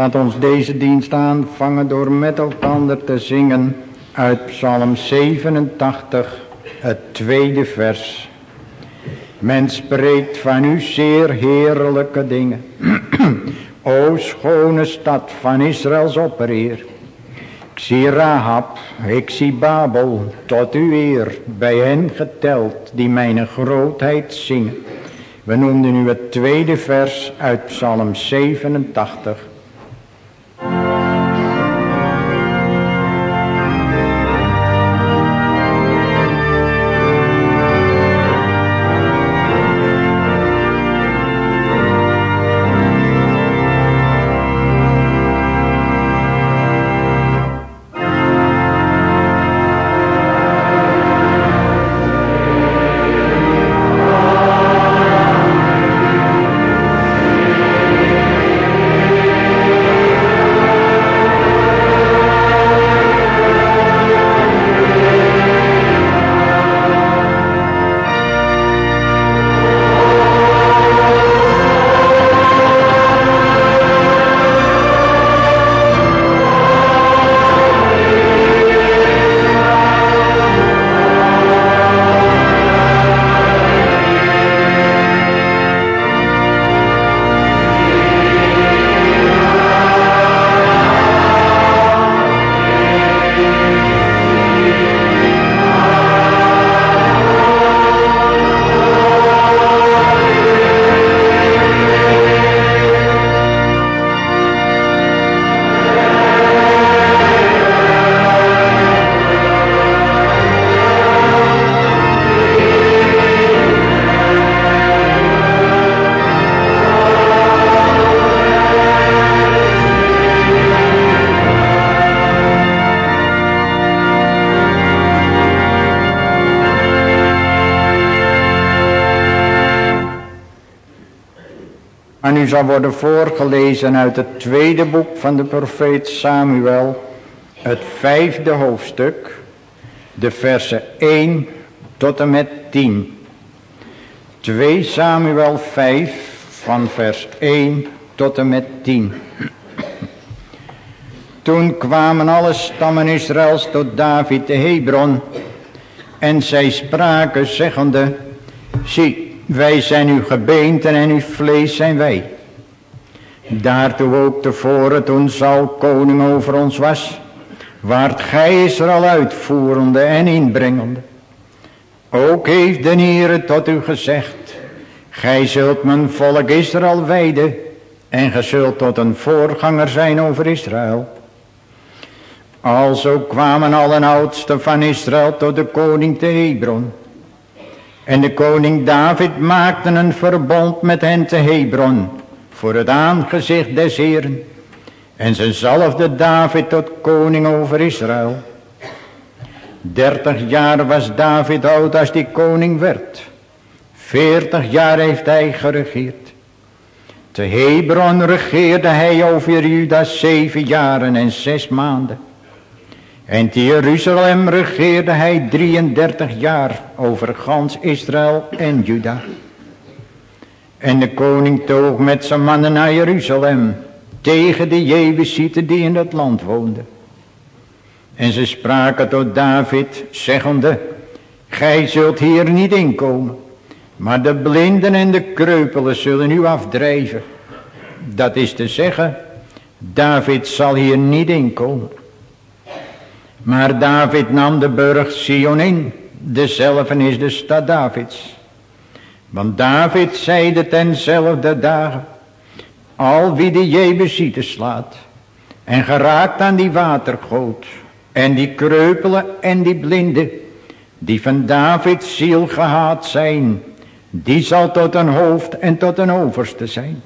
Laat ons deze dienst aanvangen door met elkaar te zingen uit Psalm 87, het tweede vers. Men spreekt van u zeer heerlijke dingen. o schone stad van Israëls oppereer. Ik zie Rahab, ik zie Babel, tot uw eer, bij hen geteld, die mijn grootheid zingen. We noemden nu het tweede vers uit Psalm 87. Worden voorgelezen uit het tweede boek van de profeet Samuel, het vijfde hoofdstuk, de versen 1 tot en met 10. 2 Samuel 5 van vers 1 tot en met 10. Toen kwamen alle stammen Israëls tot David de Hebron en zij spraken zeggende, zie, wij zijn uw gebeenten en uw vlees zijn wij. Daartoe ook tevoren toen Saul koning over ons was. Waart gij Israël uitvoerende en inbrengende. Ook heeft de Heere tot u gezegd. Gij zult mijn volk Israël wijden. En gij zult tot een voorganger zijn over Israël. Alzo kwamen alle oudsten van Israël tot de koning te Hebron. En de koning David maakte een verbond met hen te Hebron. Voor het aangezicht des Heeren. En ze zalfde David tot koning over Israël. Dertig jaar was David oud als die koning werd. Veertig jaar heeft hij geregeerd. Te Hebron regeerde hij over Juda zeven jaren en zes maanden. En te Jeruzalem regeerde hij 33 jaar over gans Israël en Juda. En de koning toog met zijn mannen naar Jeruzalem tegen de Jebusieten die in dat land woonden. En ze spraken tot David, zeggende, Gij zult hier niet inkomen, maar de blinden en de kreupelen zullen u afdrijven. Dat is te zeggen, David zal hier niet inkomen. Maar David nam de burg Sion in. Dezelfde is de stad Davids. Want David zeide tenzelfde dagen. Al wie de Jebusieten slaat. En geraakt aan die watergoot. En die kreupelen en die blinden. Die van Davids ziel gehaat zijn. Die zal tot een hoofd en tot een overste zijn.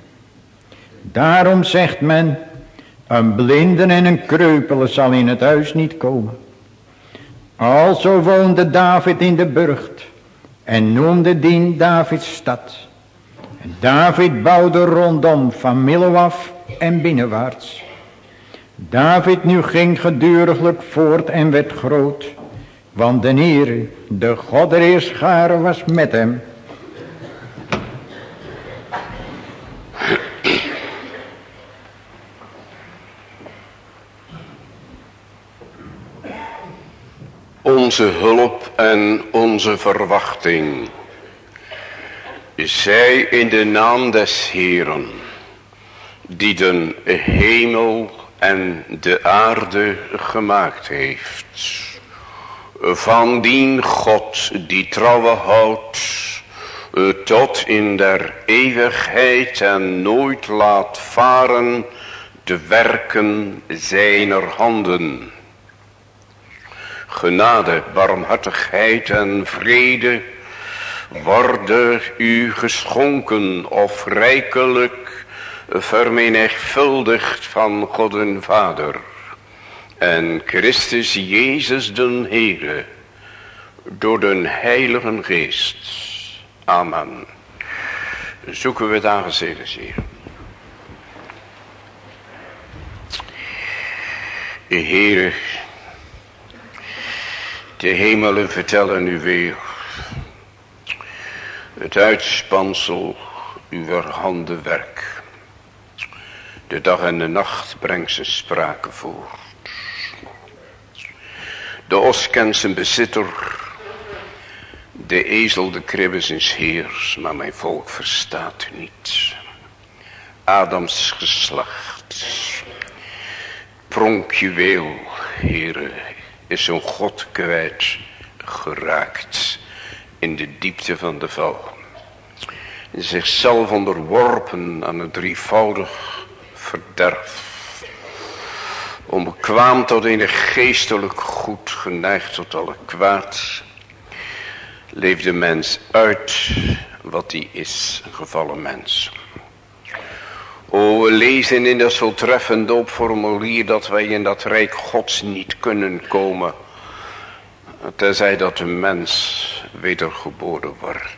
Daarom zegt men. Een blinden en een kreupele zal in het huis niet komen. Alzo woonde David in de burcht en noemde dien Davids stad. En David bouwde rondom van Milloaf en binnenwaarts. David nu ging geduriglijk voort en werd groot, want de Heer, de God der Eerscharen, was met hem. Onze hulp en onze verwachting. Zij in de naam des Heeren, die de hemel en de aarde gemaakt heeft. Van dien God die trouwe houdt, tot in der eeuwigheid en nooit laat varen de werken zijner handen. Genade, barmhartigheid en vrede worden u geschonken of rijkelijk vermenigvuldigd van God en Vader en Christus Jezus den Heere door den Heilige Geest. Amen. Zoeken we het aangezicht, Heer. Heere, de hemelen vertellen u weer het uitspansel uw handenwerk. De dag en de nacht brengt ze sprake voort. De os kent zijn bezitter, de ezel de kribbe zijn heers, maar mijn volk verstaat u niet. Adams geslacht, pronkjuweel, heren, is zo'n God kwijt geraakt in de diepte van de val. Zichzelf onderworpen aan het drievoudig verderf. Onbekwaam tot een geestelijk goed, geneigd tot alle kwaad. Leeft de mens uit wat hij is, een gevallen mens. O, we lezen in dat zo treffend opformulier dat wij in dat rijk gods niet kunnen komen. Tenzij dat de mens wedergeboren wordt.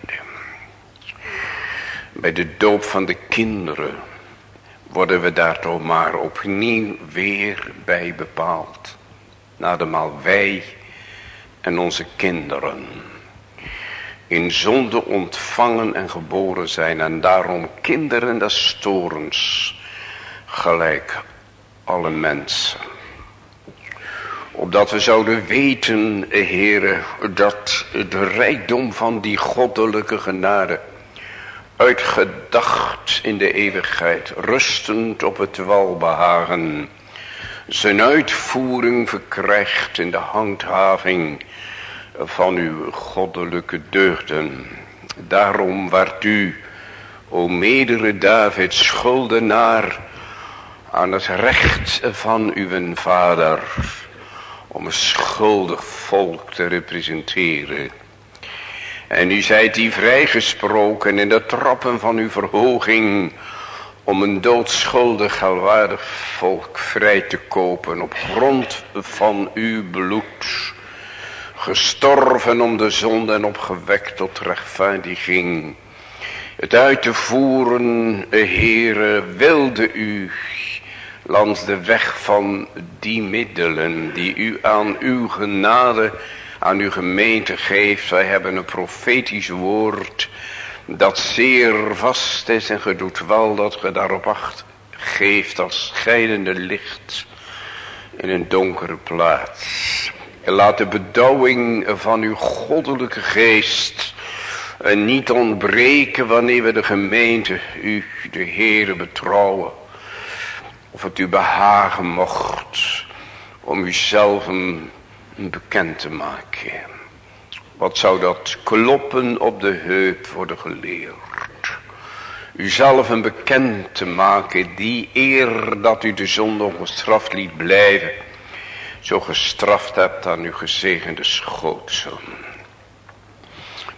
Bij de doop van de kinderen worden we daar toch maar opnieuw weer bij bepaald. Nademaal wij en onze kinderen in zonde ontvangen en geboren zijn en daarom kinderen des torens gelijk alle mensen. Opdat we zouden weten, heren, dat de rijkdom van die goddelijke genade uitgedacht in de eeuwigheid, rustend op het walbehagen, zijn uitvoering verkrijgt in de handhaving van uw goddelijke deugden. Daarom werd u, o medere David, schuldenaar aan het recht van uw vader, om een schuldig volk te representeren. En u zijt die vrijgesproken in de trappen van uw verhoging, om een doodschuldig gelwaardig volk vrij te kopen op grond van uw bloed gestorven om de zonde en opgewekt tot rechtvaardiging. Het uit te voeren, Heere, wilde u langs de weg van die middelen die u aan uw genade, aan uw gemeente geeft. Wij hebben een profetisch woord dat zeer vast is en gedoet wel dat ge daarop acht geeft als scheidende licht in een donkere plaats. En laat de bedouwing van uw goddelijke geest niet ontbreken wanneer we de gemeente, u, de Heere, betrouwen. Of het u behagen mocht om uzelf bekend te maken. Wat zou dat kloppen op de heup worden geleerd. Uzelf een bekend te maken die eer dat u de zonde ongestraft liet blijven zo gestraft hebt aan uw gezegende schootsel.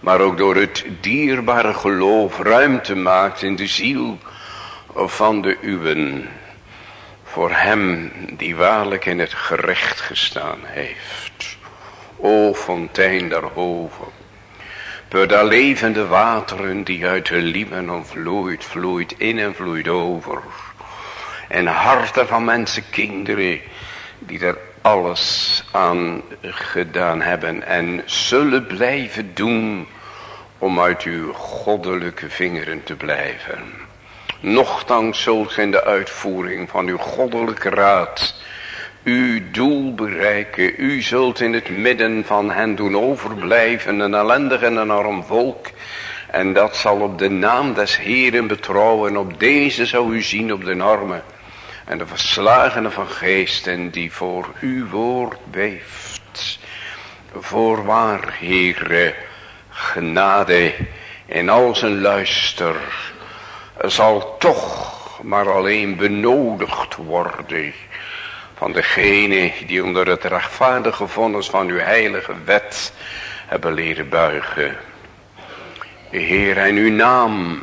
Maar ook door het dierbare geloof ruimte maakt in de ziel van de uwen. Voor hem die waarlijk in het gerecht gestaan heeft. O fontein der hoven. Per de levende wateren die uit de Libanon vloeit, vloeit in en vloeit over. En harten van mensenkinderen die er alles aan gedaan hebben en zullen blijven doen om uit uw goddelijke vingeren te blijven. Nochtans zult in de uitvoering van uw goddelijke raad uw doel bereiken. U zult in het midden van hen doen overblijven, een ellendig en een arm volk. En dat zal op de naam des Heeren betrouwen. Op deze zou u zien op de armen. En de verslagenen van geesten die voor uw woord beeft. Voorwaar, Heere, genade in al zijn luister zal toch maar alleen benodigd worden van degene die onder het rechtvaardige vonnis van uw heilige wet hebben leren buigen. Heer, en uw naam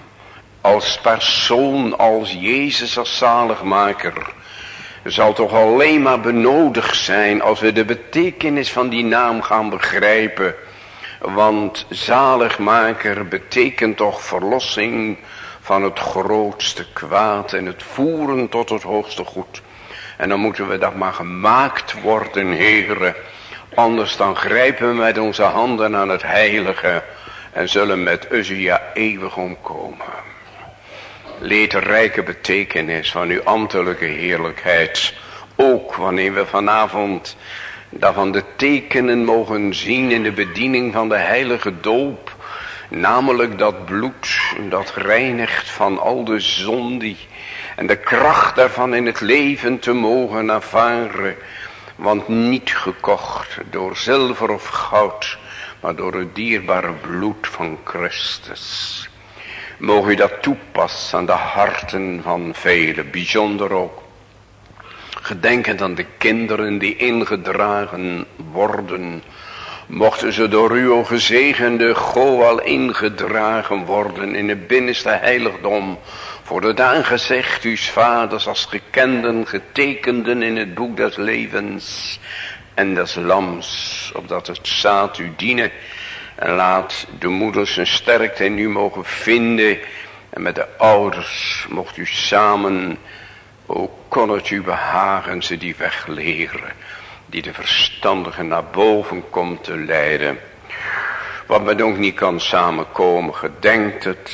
als persoon, als Jezus als zaligmaker, zal toch alleen maar benodigd zijn als we de betekenis van die naam gaan begrijpen. Want zaligmaker betekent toch verlossing van het grootste kwaad en het voeren tot het hoogste goed. En dan moeten we dat maar gemaakt worden, heren. Anders dan grijpen we met onze handen aan het heilige en zullen met Uzia eeuwig omkomen. Leed de rijke betekenis van uw ambtelijke heerlijkheid. Ook wanneer we vanavond daarvan de tekenen mogen zien in de bediening van de heilige doop. Namelijk dat bloed dat reinigt van al de zonde en de kracht daarvan in het leven te mogen ervaren. Want niet gekocht door zilver of goud, maar door het dierbare bloed van Christus. Mogen u dat toepassen aan de harten van velen, bijzonder ook. Gedenkend aan de kinderen die ingedragen worden. Mochten ze door uw gezegende Goal ingedragen worden in het binnenste heiligdom voor het aangezicht uw vaders als gekenden, getekenden in het boek des levens en des lams, opdat het zaad u dienen. En laat de moeders een sterkte in u mogen vinden. En met de ouders mocht u samen, ook kon het u behagen ze die weg leren. Die de verstandige naar boven komt te leiden. Wat men ook niet kan samenkomen, gedenkt het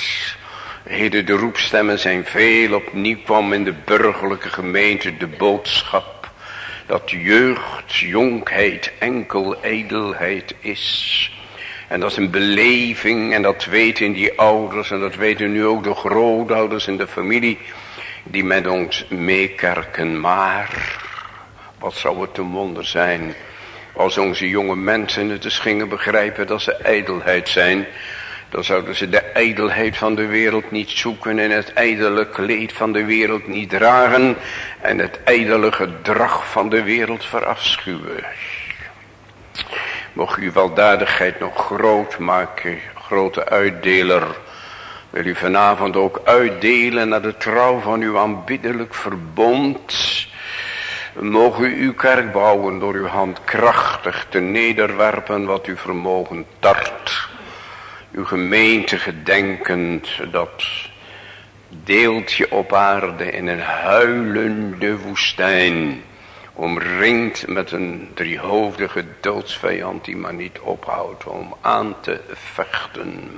Heden de roepstemmen zijn veel. Opnieuw kwam in de burgerlijke gemeente de boodschap. Dat jeugd, jonkheid, enkel edelheid is. En dat is een beleving en dat weten die ouders en dat weten nu ook de grootouders in de familie. Die met ons meekerken. Maar wat zou het een wonder zijn als onze jonge mensen het eens gingen begrijpen dat ze ijdelheid zijn. Dan zouden ze de ijdelheid van de wereld niet zoeken en het ijdele kleed van de wereld niet dragen en het ijdele gedrag van de wereld verafschuwen. Mocht uw weldadigheid nog groot maken, grote uitdeler. Wil u vanavond ook uitdelen naar de trouw van uw aanbiddelijk verbond. Mogen u uw kerk bouwen door uw hand krachtig te nederwerpen wat u vermogen tart uw gemeente gedenkend dat deeltje op aarde in een huilende woestijn, omringd met een driehoofdige doodsvijand die maar niet ophoudt om aan te vechten.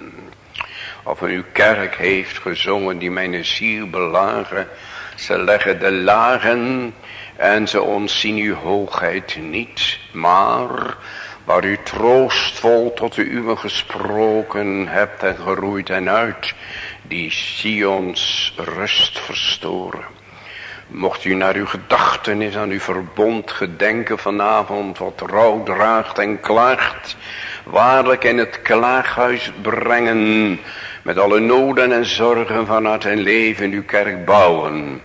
Of uw kerk heeft gezongen die mijn ziel belagen, ze leggen de lagen en ze ontzien uw hoogheid niet, maar waar u troostvol tot de uwe gesproken hebt en geroeid en uit, die Sions rust verstoren. Mocht u naar uw gedachtenis aan uw verbond gedenken vanavond, wat rouw draagt en klaagt, waarlijk in het klaaghuis brengen, met alle noden en zorgen van hart en leven uw kerk bouwen.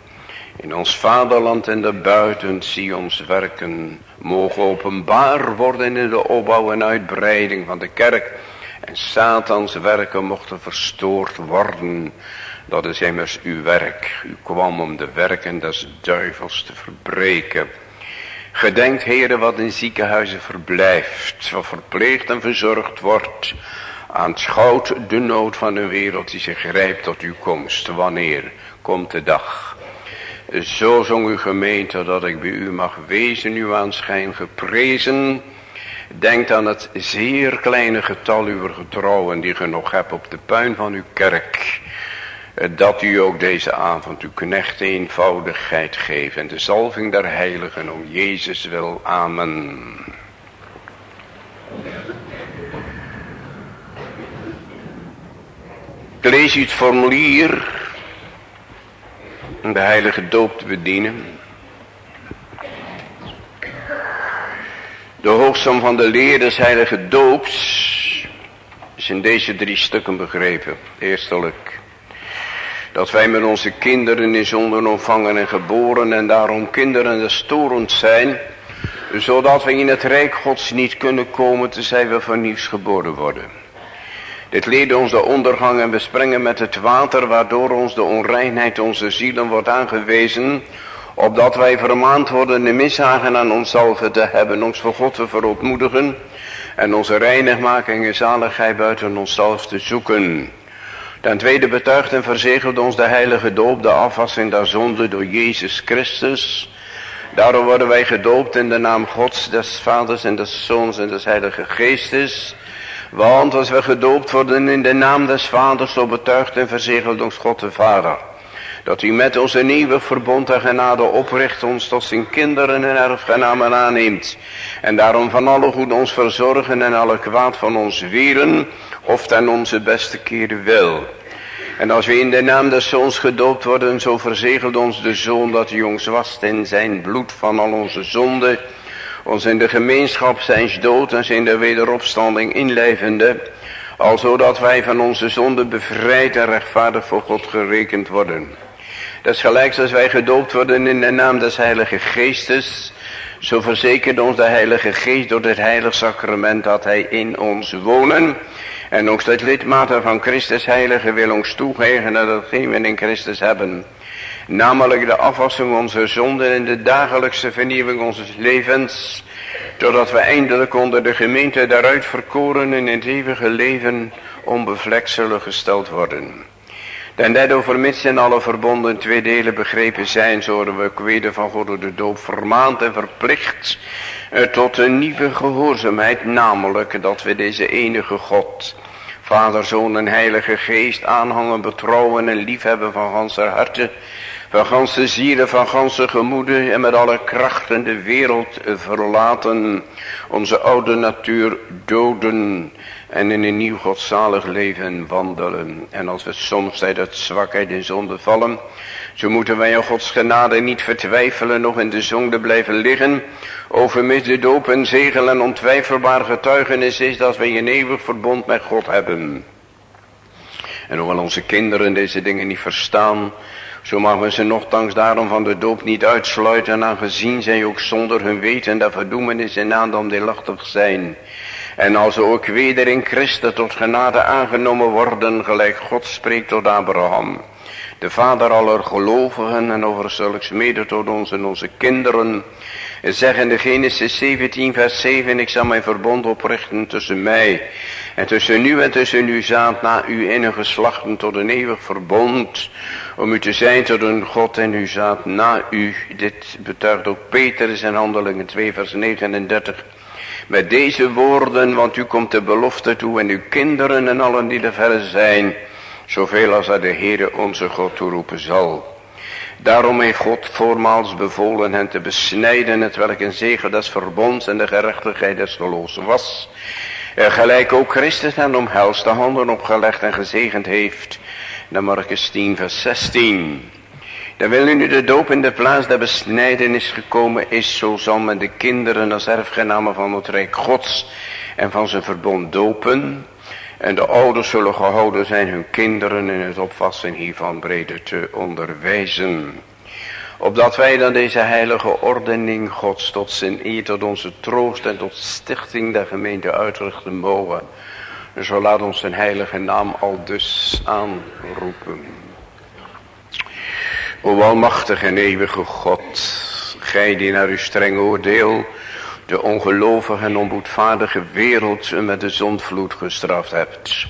In ons vaderland en daarbuiten zie ons werken, mogen openbaar worden in de opbouw en uitbreiding van de kerk. En Satans werken mochten verstoord worden. Dat is immers uw werk. U kwam om de werken des duivels te verbreken. Gedenkt heren wat in ziekenhuizen verblijft. Wat verpleegd en verzorgd wordt. Aanschouwt de nood van de wereld die zich grijpt tot uw komst. Wanneer komt de dag? Zo zong uw gemeente dat ik bij u mag wezen, uw aanschijn geprezen. Denkt aan het zeer kleine getal uw getrouwen die ge nog hebt op de puin van uw kerk. Dat u ook deze avond uw knecht eenvoudigheid geeft en de zalving der heiligen om Jezus wil. Amen. Ik lees u het formulier om de heilige doop te bedienen. De hoogsom van de leer des heilige doops is in deze drie stukken begrepen. Eerstelijk dat wij met onze kinderen in zonden ontvangen en geboren en daarom kinderen des storend zijn, zodat we in het rijk gods niet kunnen komen tenzij we vernieuws geboren worden. Dit leerde ons de ondergang en besprengen met het water, waardoor ons de onreinheid onze zielen wordt aangewezen, opdat wij vermaand worden de mishagen aan onszelf te hebben, ons voor God te verontmoedigen en onze reinigmaking en zaligheid buiten onszelf te zoeken. Ten tweede betuigt en verzegelt ons de heilige doop, de afwassing der zonde door Jezus Christus. Daarom worden wij gedoopt in de naam Gods, des Vaders en des Zoons en des Heilige Geestes. Want als we gedoopt worden in de naam des Vaders, zo betuigt en verzegelt ons God de Vader. Dat u met onze nieuwe verbond en genade opricht ons tot zijn kinderen en erfgenamen aanneemt. En daarom van alle goed ons verzorgen en alle kwaad van ons weren, of ten onze beste keren wil. En als we in de naam des Zoons gedoopt worden, zo verzegelt ons de Zoon dat hij ons in zijn bloed van al onze zonden, ons in de gemeenschap zijn dood en zijn de wederopstanding inlevende, al zodat wij van onze zonden bevrijd en rechtvaardig voor God gerekend worden. Desgelijks als wij gedoopt worden in de naam des Heilige Geestes, zo verzekert ons de Heilige Geest door het heilig sacrament dat hij in ons wonen. En ook dat lidmaten van Christus Heilige wil ons toegeven dat hetgeen we in Christus hebben. Namelijk de afwassing onze zonden en de dagelijkse vernieuwing onze levens. Totdat we eindelijk onder de gemeente daaruit verkoren in het eeuwige leven onbevlekt zullen gesteld worden. Den derde vermits in alle verbonden twee delen begrepen zijn, zullen we kweden van God door de doop vermaand en verplicht eh, tot een nieuwe gehoorzaamheid, namelijk dat we deze enige God, Vader, Zoon en Heilige Geest aanhangen, betrouwen en liefhebben van ganse harten, van ganse zielen, van ganse gemoeden en met alle krachten de wereld verlaten, onze oude natuur doden en in een nieuw godzalig leven wandelen. En als we soms het zwakheid in zonde vallen, zo moeten wij in Gods genade niet vertwijfelen, nog in de zonde blijven liggen. Overmis de doop en zegel en ontwijfelbaar getuigenis is dat wij een eeuwig verbond met God hebben. En hoewel onze kinderen deze dingen niet verstaan, zo mogen we ze nogthans daarom van de doop niet uitsluiten, aangezien zij ook zonder hun weten dat verdoemenis en aandam deelachtig zijn. En als ze ook weder in Christus tot genade aangenomen worden, gelijk God spreekt tot Abraham. De vader aller gelovigen en over zulks mede tot ons en onze kinderen. Zeggen de Genesis 17 vers 7, ik zal mijn verbond oprichten tussen mij en tussen u en tussen uw zaad na u in een geslachten tot een eeuwig verbond. Om u te zijn tot een God en uw zaad na u. Dit betuigt ook Peter in handelingen 2 vers 39. Met deze woorden, want u komt de belofte toe en uw kinderen en allen die er verre zijn, zoveel als hij de Heere onze God toeroepen zal. Daarom heeft God voormaals bevolen hen te besnijden, het welk een zegen des verbonds en de gerechtigheid des geloofs was. Gelijk ook Christus hen omhelst, de handen opgelegd en gezegend heeft. Naar Marcus 10 vers 16. Dan wil nu de doop in de plaats der besnijdenis gekomen is, zo zal men de kinderen als erfgenamen van het Rijk Gods en van zijn verbond dopen. En de ouders zullen gehouden zijn hun kinderen in het opvassen hiervan breder te onderwijzen. Opdat wij dan deze heilige ordening Gods tot zijn eer, tot onze troost en tot stichting der gemeente uitrichten mogen. Zo laat ons zijn heilige naam al dus aanroepen. O almachtige en eeuwige God, gij die naar uw streng oordeel de ongelovige en onboedvaardige wereld met de zondvloed gestraft hebt.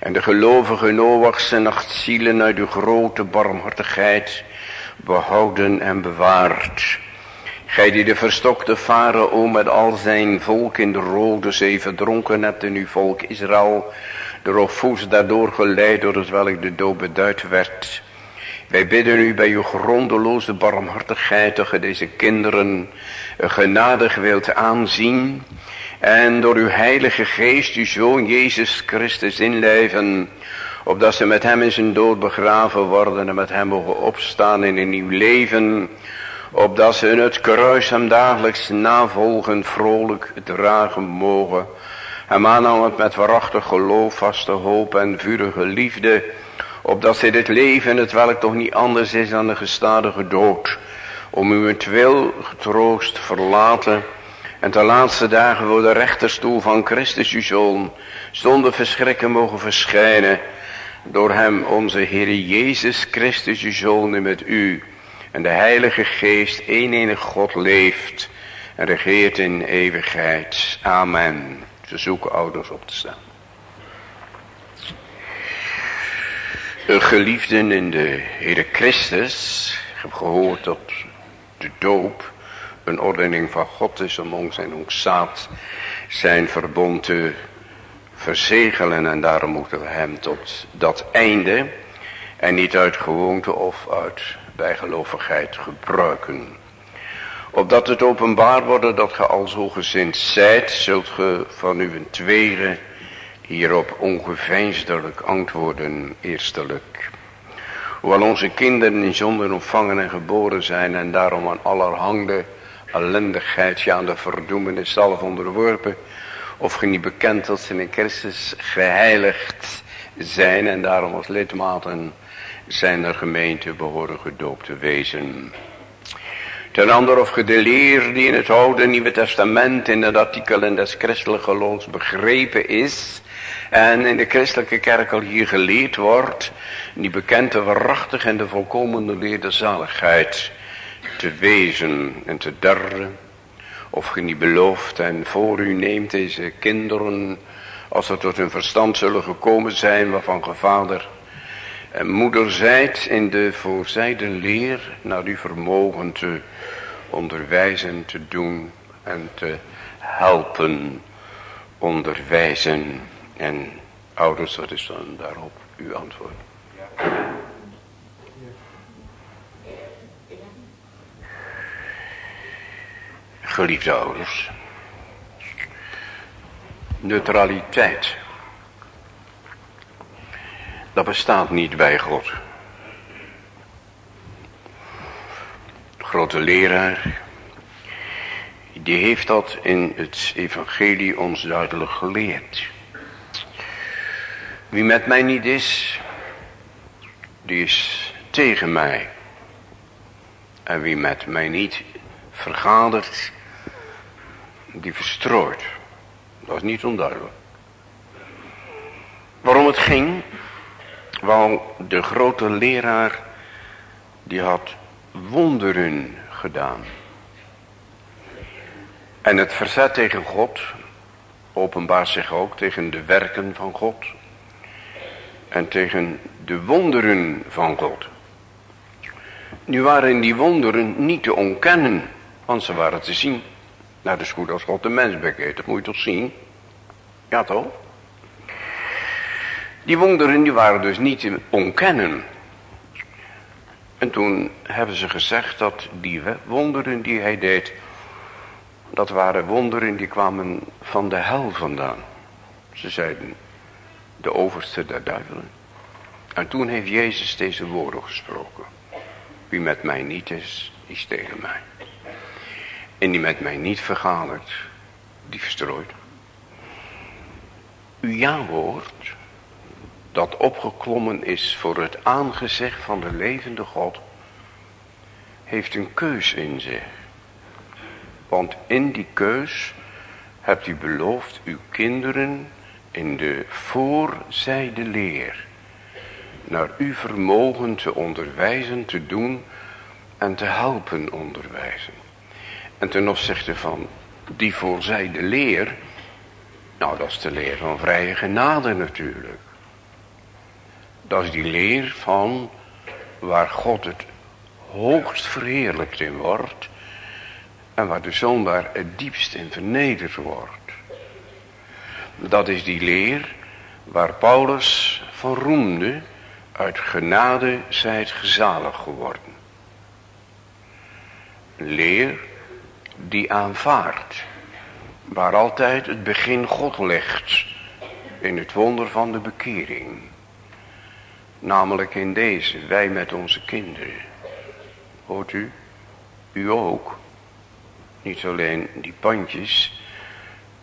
En de gelovige Noachse nachtzielen uit uw grote barmhartigheid behouden en bewaard. Gij die de verstokte farao met al zijn volk in de rode zee verdronken hebt in uw volk Israël door opvoeds daardoor geleid door het welk de dood beduid werd. Wij bidden u bij uw grondeloze barmhartigheid dat ge deze kinderen genadig wilt aanzien. En door uw heilige geest uw zoon Jezus Christus inleven. Opdat ze met hem in zijn dood begraven worden en met hem mogen opstaan in een nieuw leven. Opdat ze in het kruis hem dagelijks navolgen vrolijk dragen mogen. Hem aanhangen met waarachtig geloof, vaste hoop en vurige liefde opdat zij dit leven, het welk toch niet anders is dan de gestadige dood, om uw wil getroost verlaten en de laatste dagen voor de rechterstoel van Christus uw Zoon, zonder verschrikken mogen verschijnen, door hem onze Heer Jezus Christus uw Zoon met u en de Heilige Geest, één enig God leeft en regeert in eeuwigheid. Amen. Verzoeken ouders op te staan. Geliefden in de Heere Christus, ik heb gehoord dat de doop een ordening van God is om ons en ons zaad zijn verbond te verzegelen en daarom moeten we hem tot dat einde en niet uit gewoonte of uit bijgelovigheid gebruiken. Opdat het openbaar wordt dat ge al zo gezind zijt, zult ge van uw tweede hierop ongeveinsdelijk antwoorden eerstelijk. Hoewel onze kinderen in zonde ontvangen en geboren zijn en daarom aan allerhande ellendigheid, ja aan de verdoemenis zelf onderworpen, of ge niet bekend dat ze in Christus geheiligd zijn en daarom als lidmaten zijn er gemeente behoren gedoopt te wezen. Ten ander of ge de leer die in het Oude Nieuwe Testament in het artikel in des christelijke geloofs begrepen is, en in de christelijke kerk al hier geleerd wordt, die bekende waarachtig en de volkomene leer zaligheid te wezen en te derden. Of ge niet belooft en voor u neemt deze kinderen, als ze tot hun verstand zullen gekomen zijn, waarvan ge vader en moeder zijt in de voorzijde leer naar uw vermogen te onderwijzen, te doen en te helpen onderwijzen. En ouders, wat is dan daarop uw antwoord? Geliefde ouders. Neutraliteit. Dat bestaat niet bij God. De grote leraar. Die heeft dat in het evangelie ons duidelijk geleerd. Wie met mij niet is, die is tegen mij. En wie met mij niet vergadert, die verstrooit. Dat is niet onduidelijk. Waarom het ging? Want de grote leraar, die had wonderen gedaan. En het verzet tegen God openbaart zich ook tegen de werken van God en tegen de wonderen van God. Nu waren die wonderen niet te ontkennen, want ze waren te zien. Nou, dat is goed als God de mens bekeert, dat moet je toch zien? Ja toch? Die wonderen die waren dus niet te ontkennen. En toen hebben ze gezegd dat die wonderen die hij deed, dat waren wonderen die kwamen van de hel vandaan. Ze zeiden, de overste der duivelen. En toen heeft Jezus deze woorden gesproken. Wie met mij niet is, is tegen mij. En die met mij niet vergadert, die verstrooit. Uw ja-woord, dat opgeklommen is voor het aangezicht van de levende God, heeft een keus in zich. Want in die keus hebt u beloofd uw kinderen in de voorzijde leer naar uw vermogen te onderwijzen, te doen en te helpen onderwijzen. En ten opzichte van die voorzijde leer, nou dat is de leer van vrije genade natuurlijk. Dat is die leer van waar God het hoogst verheerlijkt in wordt en waar de zondaar het diepst in vernederd wordt. Dat is die leer Waar Paulus van roemde, uit genade zijt gezalig geworden. Leer die aanvaardt, waar altijd het begin God legt in het wonder van de bekering. Namelijk in deze, wij met onze kinderen. Hoort u? U ook. Niet alleen die pandjes.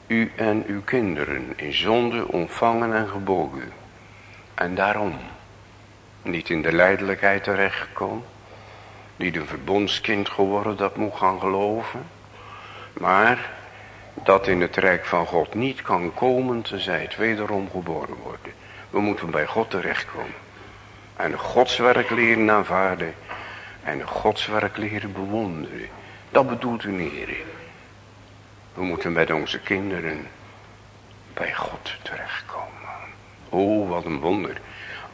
U en uw kinderen in zonde ontvangen en gebogen. En daarom niet in de leidelijkheid terechtgekomen. Niet een verbondskind geworden dat moet gaan geloven. Maar dat in het rijk van God niet kan komen tenzij het wederom geboren worden. We moeten bij God terechtkomen. En de godswerk leren aanvaarden. En de godswerk leren bewonderen. Dat bedoelt u niet, We moeten met onze kinderen bij God terechtkomen. Oh, wat een wonder.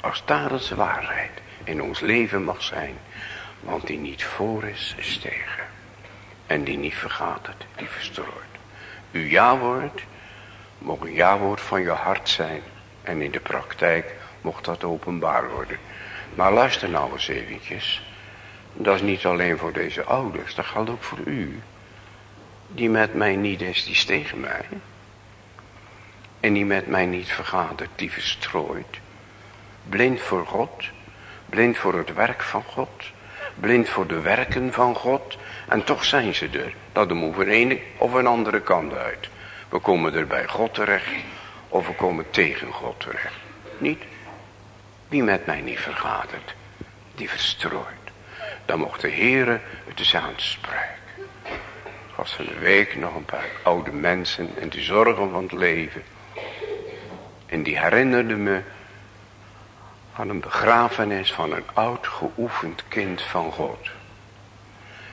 Als daar het waarheid in ons leven mag zijn. Want die niet voor is, is tegen. En die niet vergaat het, die verstrooit. Uw ja-woord mocht een ja-woord van je hart zijn. En in de praktijk mocht dat openbaar worden. Maar luister nou eens eventjes. Dat is niet alleen voor deze ouders, dat geldt ook voor u. Die met mij niet is, die tegen mij. En die met mij niet vergadert, die verstrooit. Blind voor God. Blind voor het werk van God. Blind voor de werken van God. En toch zijn ze er. Dat de we een of een andere kant uit. We komen er bij God terecht. Of we komen tegen God terecht. Niet? Wie met mij niet vergadert. Die verstrooit. Dan mocht de Heere het eens aanspreken. Was een week nog een paar oude mensen en de zorgen van het leven. En die herinnerde me aan een begrafenis van een oud geoefend kind van God.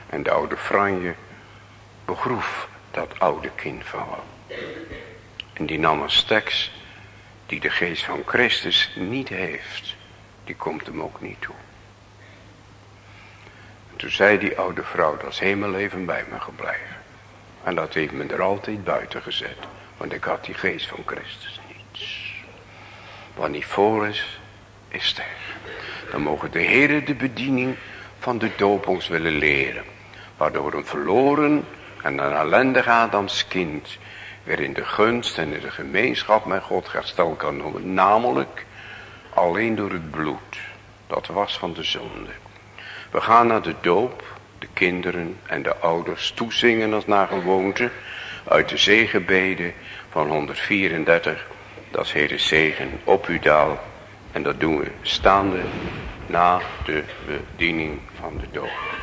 En de oude Franje begroef dat oude kind van God. En die nam een die de geest van Christus niet heeft. Die komt hem ook niet toe. En toen zei die oude vrouw, dat is hemelleven bij me gebleven. En dat heeft me er altijd buiten gezet. Want ik had die geest van Christus niet. Wat niet voor is, is tegen. Dan mogen de Heeren de bediening van de doop ons willen leren. Waardoor een verloren en een ellendig Adams kind weer in de gunst en in de gemeenschap met God gesteld kan noemen. Namelijk alleen door het bloed. Dat was van de zonde. We gaan naar de doop, de kinderen en de ouders toezingen als naar gewoonte. Uit de zegenbeden van 134. Dat is Heere zegen op uw daal en dat doen we staande na de bediening van de dood.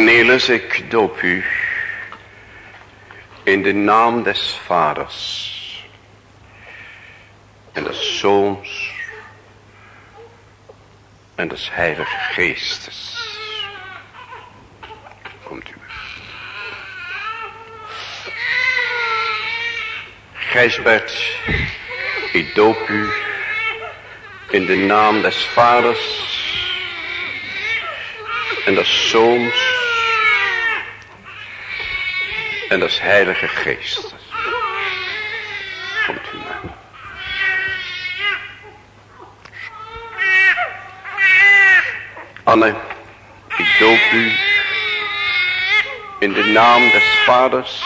Cornelis, ik doop u in de naam des vaders en des zoons en des heilige geestes. Komt u. Gijsbert, ik doop u in de naam des vaders en des zoons en is heilige geest. Komt u maar. Anne, ik doop u in de naam des vaders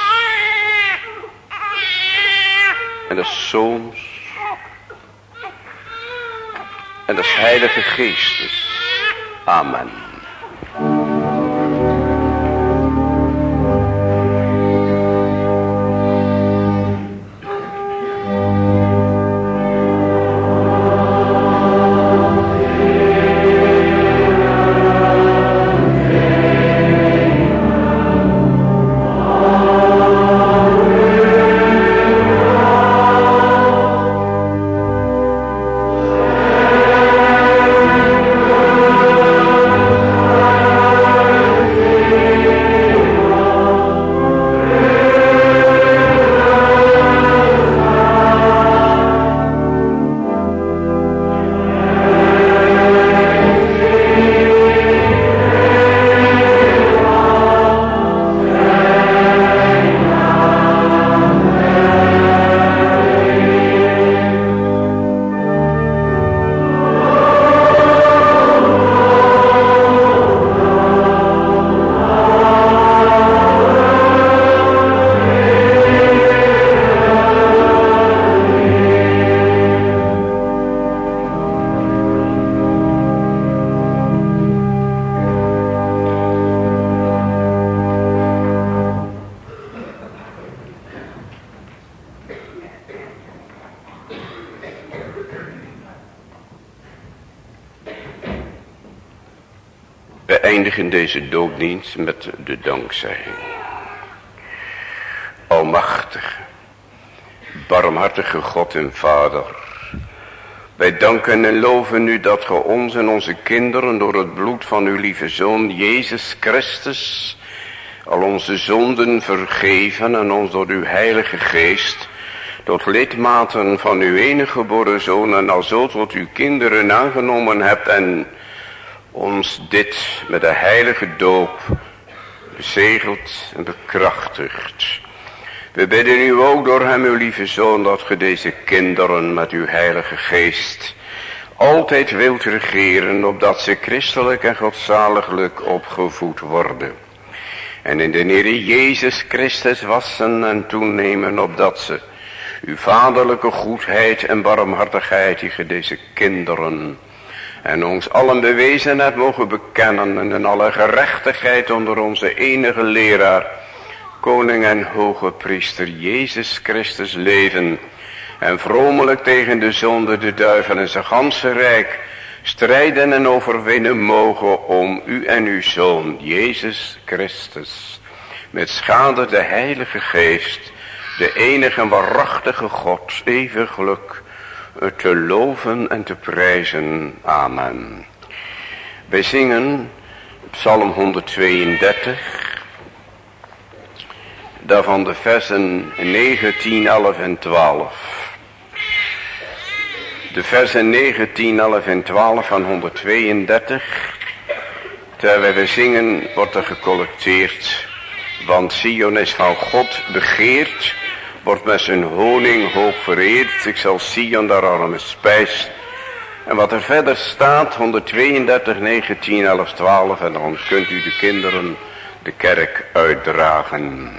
en des zoons en des heilige geestes. Amen. Eindigen deze dooddienst met de dankzegging. Almachtige, barmhartige God en Vader. Wij danken en loven u dat ge ons en onze kinderen door het bloed van uw lieve Zoon Jezus Christus al onze zonden vergeven en ons door uw heilige geest tot lidmaten van uw enige geboren Zoon en alzo tot uw kinderen aangenomen hebt en ons dit met de heilige doop bezegeld en bekrachtigd. We bidden u ook door hem, uw lieve zoon, dat ge deze kinderen met uw heilige geest altijd wilt regeren, opdat ze christelijk en godzaliglijk opgevoed worden. En in de Heer Jezus Christus wassen en toenemen, opdat ze uw vaderlijke goedheid en barmhartigheid tegen deze kinderen en ons allen bewezen hebt mogen bekennen en in alle gerechtigheid onder onze enige leraar, koning en hoge priester Jezus Christus leven en vromelijk tegen de zonde, de duivel en zijn ganse rijk strijden en overwinnen mogen om u en uw zoon Jezus Christus. Met schade de heilige geest de enige en waarachtige God eeuwiglijk te loven en te prijzen. Amen. Wij zingen Psalm 132, daarvan de versen 9, 10, 11 en 12. De versen 9, 10, 11 en 12 van 132. Terwijl we zingen wordt er gecollecteerd. Want Sion is van God begeerd wordt met zijn honing hoog vereerd. Ik zal Sion daar arme spijs. En wat er verder staat, 132, 19, 11, 12. En dan kunt u de kinderen de kerk uitdragen.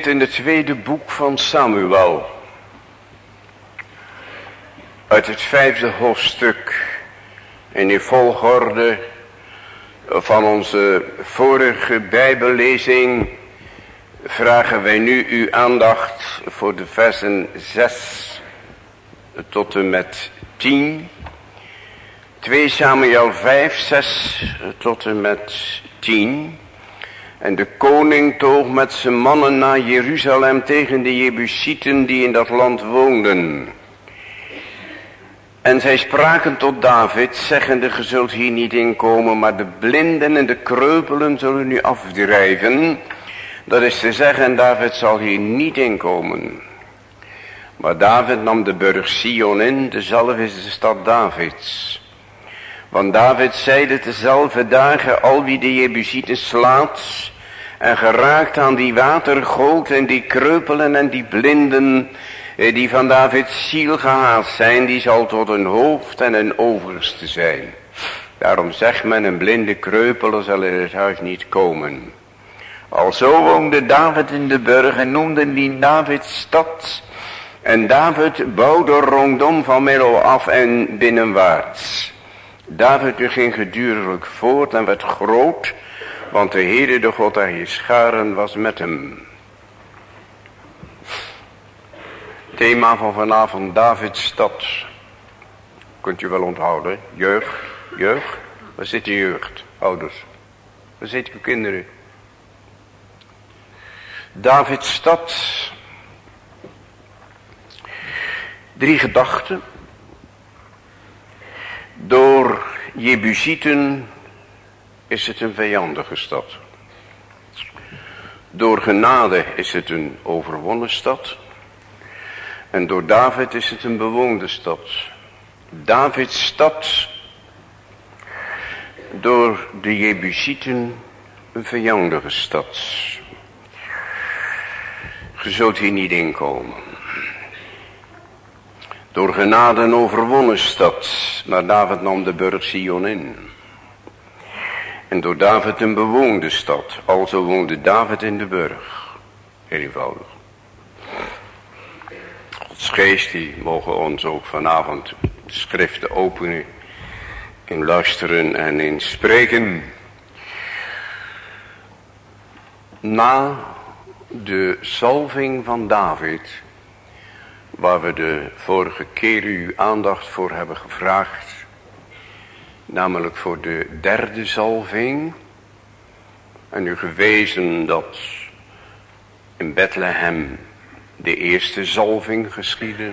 In het tweede boek van Samuel. Uit het vijfde hoofdstuk in de volgorde van onze vorige bijbellezing vragen wij nu uw aandacht voor de versen 6 tot en met 10. 2 Samuel 5, 6 tot en met 10. En de koning toog met zijn mannen naar Jeruzalem tegen de Jebusieten die in dat land woonden. En zij spraken tot David, zeggende, ge zult hier niet inkomen, maar de blinden en de kreupelen zullen u afdrijven. Dat is te zeggen, David zal hier niet inkomen. Maar David nam de burg Sion in, dezelfde is de stad Davids. Want David zeide dezelfde dagen, al wie de Jebusieten slaat, en geraakt aan die watergoot en die kreupelen en die blinden, eh, die van Davids ziel gehaald zijn, die zal tot een hoofd en een overste zijn. Daarom zegt men, een blinde kreupelen zal in het huis niet komen. Alzo woonde David in de burg en noemden die Davids stad. En David bouwde rondom van middel af en binnenwaarts. David ging gedurelijk voort en werd groot, want de Heere de God je scharen was met hem. Thema van vanavond Davids stad. Kunt u wel onthouden. Jeugd, jeugd. Waar zit je jeugd, ouders? Waar zitten uw kinderen? Davids stad. Drie gedachten. Door Jebusieten is het een vijandige stad. Door genade is het een overwonnen stad. En door David is het een bewoonde stad. Davids stad, door de Jebusieten, een vijandige stad. Je zult hier niet inkomen. Door genade een overwonnen stad, maar David nam de burg Sion in. En door David een bewoonde stad, alzo woonde David in de burg. Heel eenvoudig. Gods geest die mogen ons ook vanavond de schriften openen, in luisteren en in spreken. Na de salving van David, waar we de vorige keer uw aandacht voor hebben gevraagd, namelijk voor de derde zalving, en u gewezen dat in Bethlehem de eerste zalving geschiedde,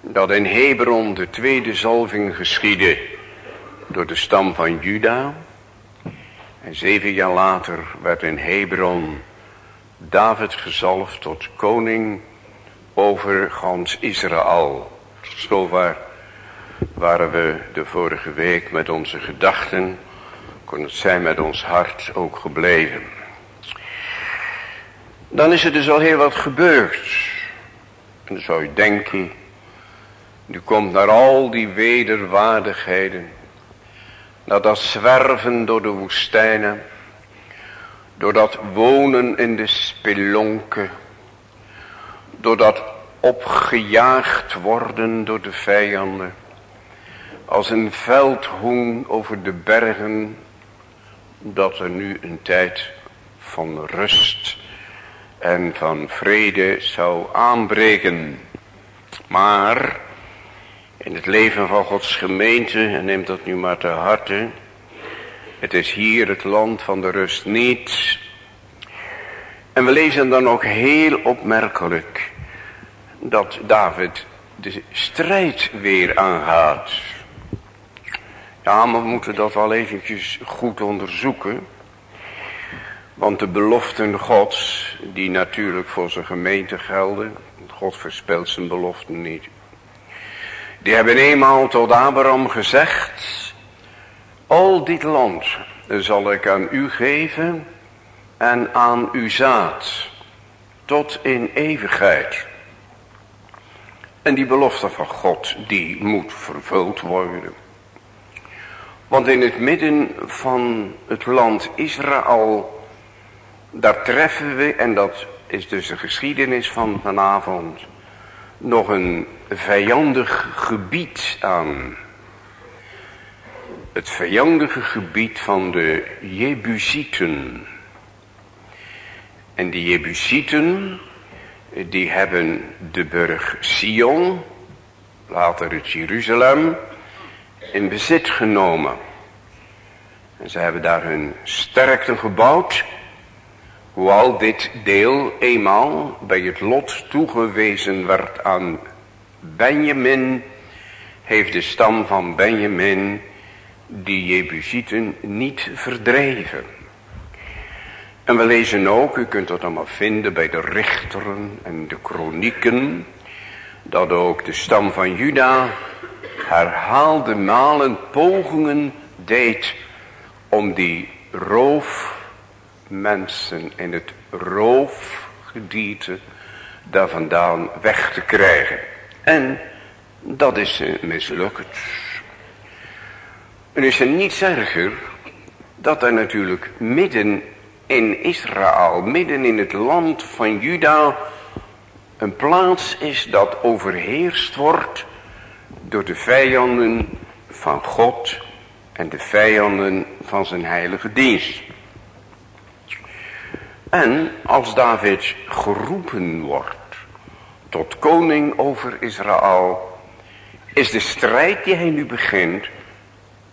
dat in Hebron de tweede zalving geschiedde door de stam van Juda, en zeven jaar later werd in Hebron David gezalfd tot koning over gans Israël. Zover waren we de vorige week met onze gedachten, kon het zijn met ons hart ook gebleven. Dan is er dus al heel wat gebeurd. En dan zou je denken, nu komt naar al die wederwaardigheden, naar dat zwerven door de woestijnen, door dat wonen in de spelonken, door dat opgejaagd worden door de vijanden, als een veldhoen over de bergen, dat er nu een tijd van rust en van vrede zou aanbreken. Maar in het leven van Gods gemeente, en neem dat nu maar te harte, het is hier het land van de rust niet. En we lezen dan ook heel opmerkelijk dat David de strijd weer aangaat. Ja, we moeten dat wel eventjes goed onderzoeken. Want de beloften gods, die natuurlijk voor zijn gemeente gelden, God verspelt zijn beloften niet. Die hebben eenmaal tot Abraham gezegd, al dit land zal ik aan u geven en aan uw zaad, tot in eeuwigheid. En die belofte van God, die moet vervuld worden. Want in het midden van het land Israël, daar treffen we, en dat is dus de geschiedenis van vanavond, nog een vijandig gebied aan. Het vijandige gebied van de Jebusieten. En die Jebusieten, die hebben de burg Sion, later het Jeruzalem, in bezit genomen. En ze hebben daar hun sterkte gebouwd. Hoewel dit deel eenmaal bij het lot toegewezen werd aan Benjamin, heeft de stam van Benjamin die Jebusieten niet verdreven. En we lezen ook, u kunt dat allemaal vinden bij de richteren en de kronieken, dat ook de stam van Juda herhaalde malen pogingen deed om die roofmensen in het roofgedierte daar vandaan weg te krijgen. En dat is mislukt. En is er niets erger dat er natuurlijk midden in Israël, midden in het land van Juda, een plaats is dat overheerst wordt door de vijanden van God en de vijanden van zijn heilige dienst. En als David geroepen wordt tot koning over Israël, is de strijd die hij nu begint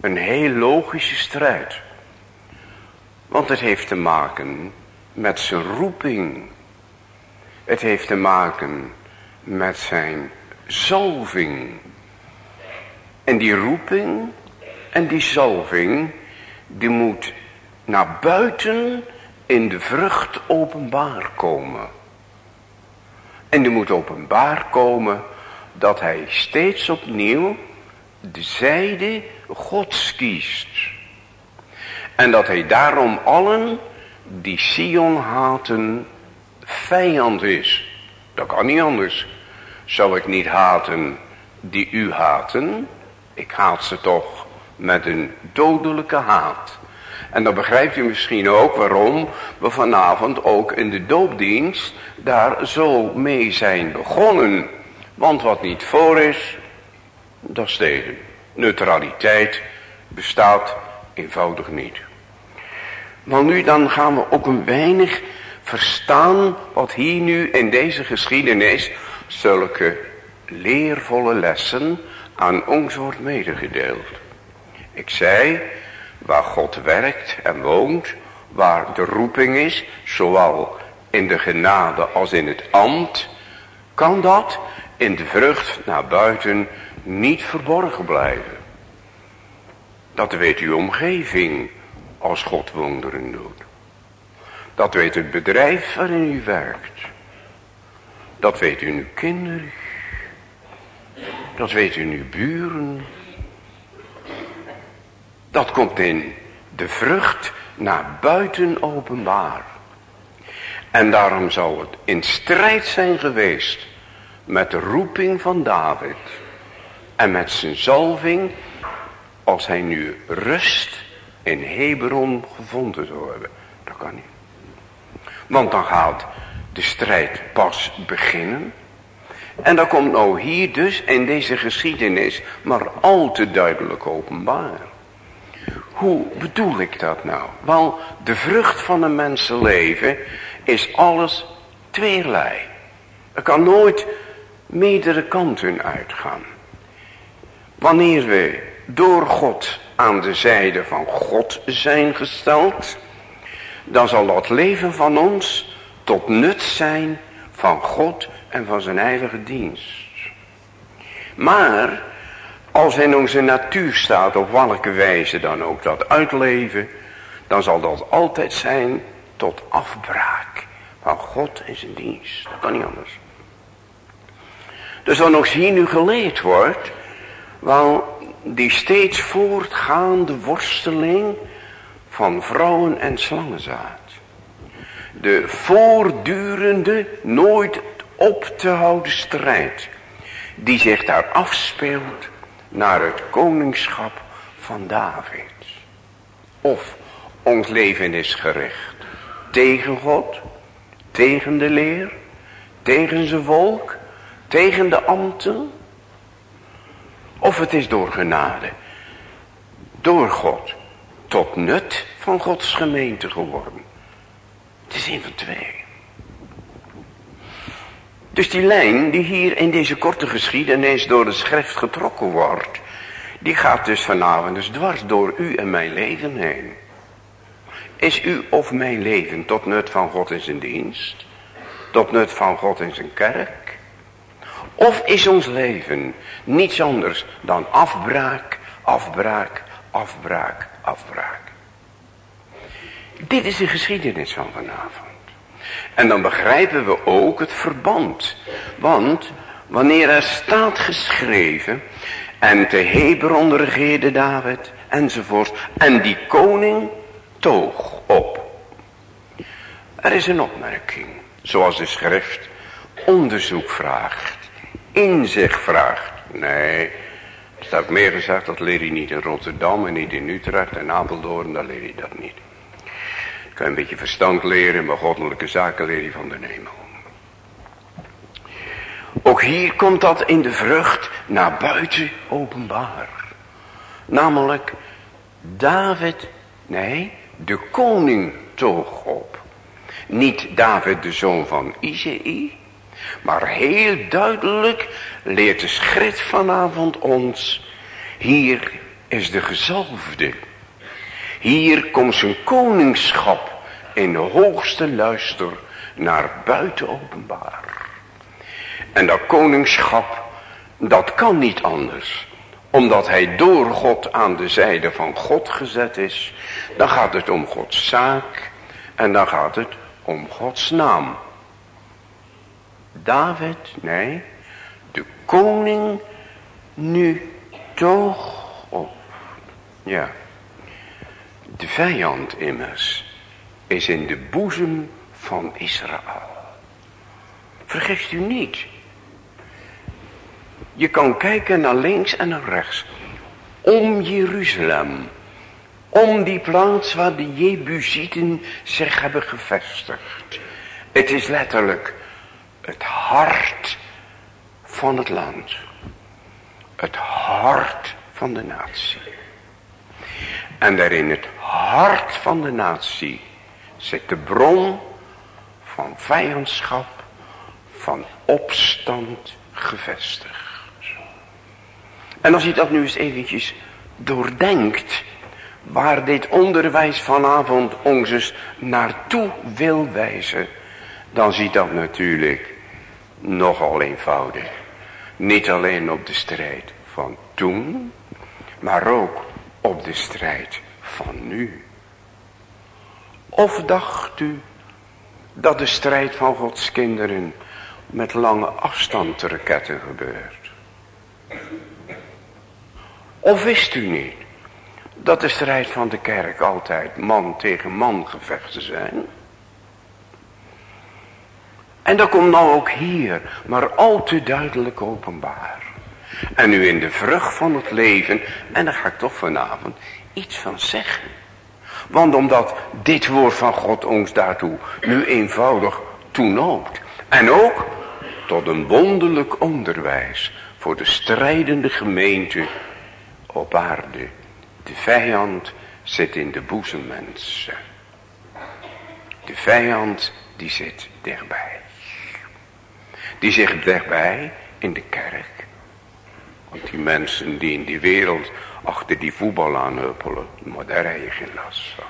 een heel logische strijd. Want het heeft te maken met zijn roeping. Het heeft te maken met zijn zalving. En die roeping en die zalving, die moet naar buiten in de vrucht openbaar komen. En die moet openbaar komen dat hij steeds opnieuw de zijde Gods kiest. En dat hij daarom allen die Sion haten vijand is. Dat kan niet anders. Zou ik niet haten die u haten? Ik haat ze toch met een dodelijke haat. En dan begrijpt u misschien ook waarom we vanavond ook in de doopdienst daar zo mee zijn begonnen. Want wat niet voor is, dat is. Neutraliteit bestaat eenvoudig niet. Maar nu dan gaan we ook een weinig verstaan wat hier nu in deze geschiedenis zulke leervolle lessen aan ons wordt medegedeeld. Ik zei, waar God werkt en woont, waar de roeping is, zowel in de genade als in het ambt, kan dat in de vrucht naar buiten niet verborgen blijven. Dat weet uw omgeving als God wonderen doet. Dat weet het bedrijf waarin u werkt. Dat weet u uw kinderen. Dat weet u uw buren. Dat komt in de vrucht naar buiten openbaar. En daarom zou het in strijd zijn geweest met de roeping van David en met zijn zalving als hij nu rust in Hebron gevonden zou hebben. Dat kan niet. Want dan gaat de strijd pas beginnen. En dat komt nou hier dus in deze geschiedenis maar al te duidelijk openbaar. Hoe bedoel ik dat nou? Wel, de vrucht van een mensenleven is alles tweerlei. Er kan nooit meerdere kanten uitgaan. Wanneer we door God aan de zijde van God zijn gesteld, dan zal dat leven van ons tot nut zijn van God en van zijn heilige dienst. Maar als in onze natuur staat op welke wijze dan ook dat uitleven, dan zal dat altijd zijn tot afbraak van God en zijn dienst. Dat kan niet anders. Dus wat nog hier nu geleerd wordt, wel die steeds voortgaande worsteling van vrouwen en slangenzaad. De voortdurende, nooit op te houden strijd die zich daar afspeelt naar het koningschap van David. Of ons leven is gericht tegen God, tegen de leer, tegen zijn volk, tegen de ambten. Of het is door genade, door God, tot nut van Gods gemeente geworden. Het is een van twee. Dus die lijn die hier in deze korte geschiedenis door de schrift getrokken wordt. Die gaat dus vanavond dus dwars door u en mijn leven heen. Is u of mijn leven tot nut van God in zijn dienst? Tot nut van God in zijn kerk? Of is ons leven niets anders dan afbraak, afbraak, afbraak, afbraak? Dit is de geschiedenis van vanavond. En dan begrijpen we ook het verband. Want wanneer er staat geschreven. En te Hebron regeerde David enzovoort. En die koning toog op. Er is een opmerking. Zoals de schrift onderzoek vraagt. Inzicht vraagt. Nee, staat meer gezegd, dat leer je niet in Rotterdam en niet in Utrecht en Apeldoorn, daar leer je dat niet. Kan een beetje verstand leren, maar goddelijke zaken leer je van de hemel. Ook hier komt dat in de vrucht naar buiten openbaar. Namelijk David, nee, de koning toog op. Niet David de zoon van Izei, maar heel duidelijk leert de schrift vanavond ons. Hier is de gezalfde hier komt zijn koningschap in de hoogste luister naar buiten openbaar. En dat koningschap, dat kan niet anders. Omdat hij door God aan de zijde van God gezet is. Dan gaat het om Gods zaak. En dan gaat het om Gods naam. David, nee, de koning nu toch op. Ja. De vijand immers is in de boezem van Israël. Vergeet u niet. Je kan kijken naar links en naar rechts. Om Jeruzalem. Om die plaats waar de Jebusieten zich hebben gevestigd. Het is letterlijk het hart van het land. Het hart van de natie. En daar in het hart van de natie zit de bron van vijandschap, van opstand gevestigd. En als je dat nu eens eventjes doordenkt, waar dit onderwijs vanavond ons naartoe wil wijzen, dan ziet dat natuurlijk nogal eenvoudig. Niet alleen op de strijd van toen, maar ook op de strijd van nu. Of dacht u dat de strijd van Gods kinderen met lange afstandsraketten gebeurt? Of wist u niet dat de strijd van de kerk altijd man tegen man gevechten zijn? En dat komt nou ook hier, maar al te duidelijk openbaar. En nu in de vrucht van het leven, en daar ga ik toch vanavond iets van zeggen. Want omdat dit woord van God ons daartoe nu eenvoudig toenoopt. En ook tot een wonderlijk onderwijs voor de strijdende gemeente op aarde. De vijand zit in de boezem mensen. De vijand die zit dichtbij. Die zit dichtbij in de kerk. Want die mensen die in die wereld achter die voetbal aanhuppelen, maar daar heb je geen last van.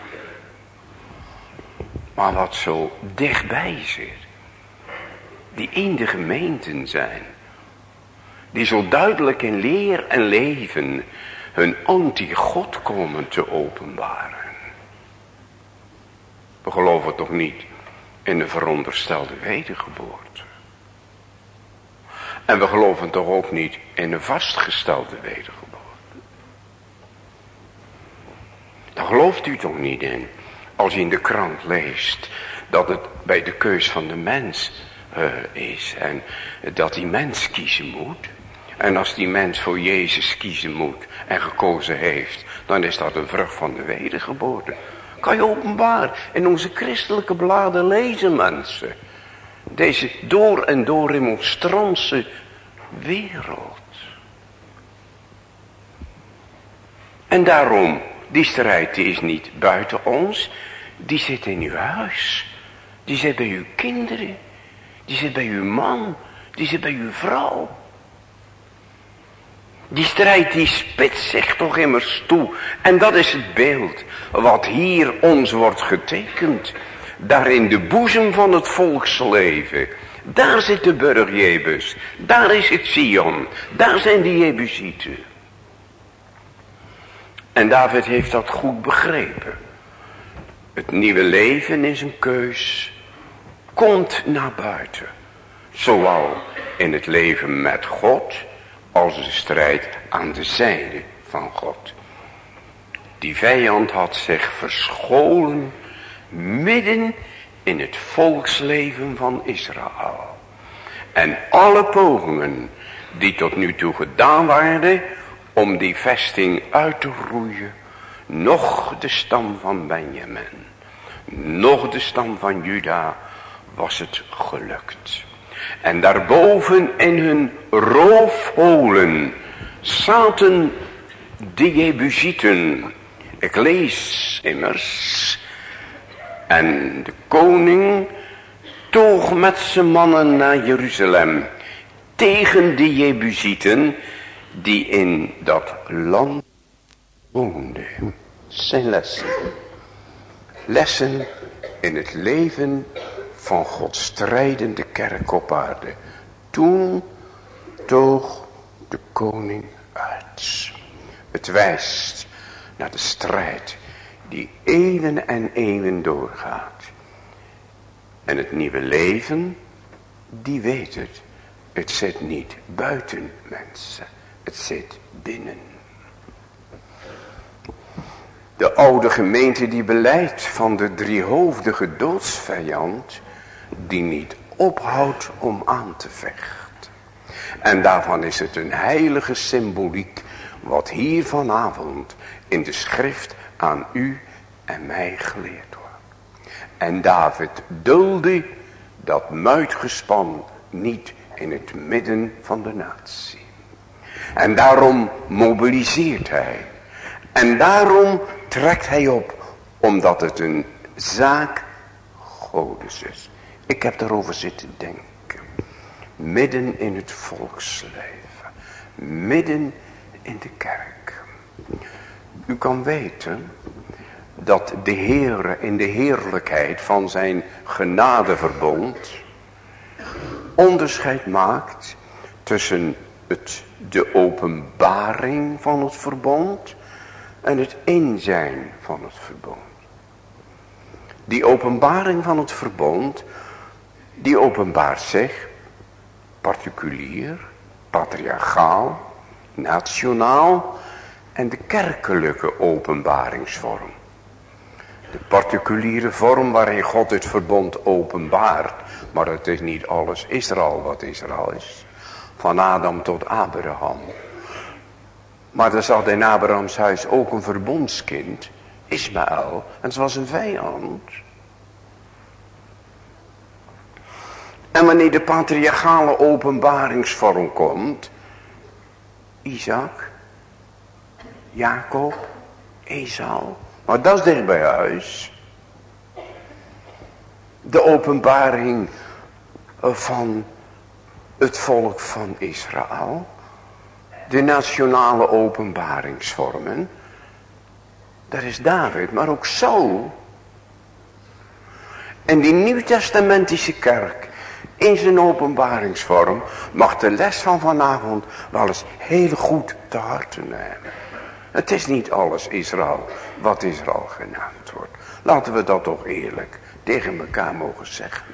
Maar wat zo dichtbij zit, die in de gemeenten zijn, die zo duidelijk in leer en leven hun anti-God komen te openbaren. We geloven toch niet in de veronderstelde wedergeboorte. En we geloven toch ook niet in een vastgestelde wedergeboorte. Daar gelooft u toch niet in. Als u in de krant leest dat het bij de keus van de mens uh, is. En dat die mens kiezen moet. En als die mens voor Jezus kiezen moet en gekozen heeft, dan is dat een vrucht van de wedergeboorte. Kan je openbaar in onze christelijke bladen lezen mensen. Deze door en door remonstrantse wereld. En daarom, die strijd die is niet buiten ons, die zit in uw huis. Die zit bij uw kinderen. Die zit bij uw man. Die zit bij uw vrouw. Die strijd die spitst zich toch immers toe. En dat is het beeld wat hier ons wordt getekend. Daar in de boezem van het volksleven. Daar zit de burg Jebus. Daar is het Sion. Daar zijn de Jebusieten. En David heeft dat goed begrepen. Het nieuwe leven is een keus. Komt naar buiten. Zowel in het leven met God als de strijd aan de zijde van God. Die vijand had zich verscholen midden in het volksleven van Israël. En alle pogingen die tot nu toe gedaan waren om die vesting uit te roeien, nog de stam van Benjamin, nog de stam van Juda, was het gelukt. En daarboven in hun roofholen zaten de Jebusieten. Ik lees immers. En de koning toog met zijn mannen naar Jeruzalem tegen de Jebusieten die in dat land woonden. Zijn lessen. Lessen in het leven van Gods strijdende kerk op aarde. Toen toog de koning uit. Het wijst naar de strijd die eeuwen en eeuwen doorgaat. En het nieuwe leven, die weet het. Het zit niet buiten mensen. Het zit binnen. De oude gemeente die beleidt van de driehoofdige doodsvijand die niet ophoudt om aan te vechten. En daarvan is het een heilige symboliek wat hier vanavond in de schrift aan u en mij geleerd wordt. En David dulde dat muitgespan niet in het midden van de natie. En daarom mobiliseert hij. En daarom trekt hij op, omdat het een zaak godes is. Ik heb daarover zitten denken. Midden in het volksleven. Midden in de kerk. U kan weten dat de Heer in de heerlijkheid van zijn genadeverbond onderscheid maakt tussen het, de openbaring van het verbond en het inzijn van het verbond. Die openbaring van het verbond die openbaart zich particulier, patriarchaal, nationaal en de kerkelijke openbaringsvorm. De particuliere vorm waarin God het verbond openbaart, maar het is niet alles Israël wat Israël is. Van Adam tot Abraham. Maar er zat in Abrahams huis ook een verbondskind, Ismaël, en het was een vijand. En wanneer de patriarchale openbaringsvorm komt. Isaac. Jacob. Esau. Maar dat is dicht bij huis. De openbaring van het volk van Israël. De nationale openbaringsvormen. Dat is David, maar ook Saul. En die nieuwtestamentische kerk in zijn openbaringsvorm mag de les van vanavond wel eens heel goed te harte nemen. Het is niet alles Israël wat Israël genaamd wordt. Laten we dat toch eerlijk tegen elkaar mogen zeggen.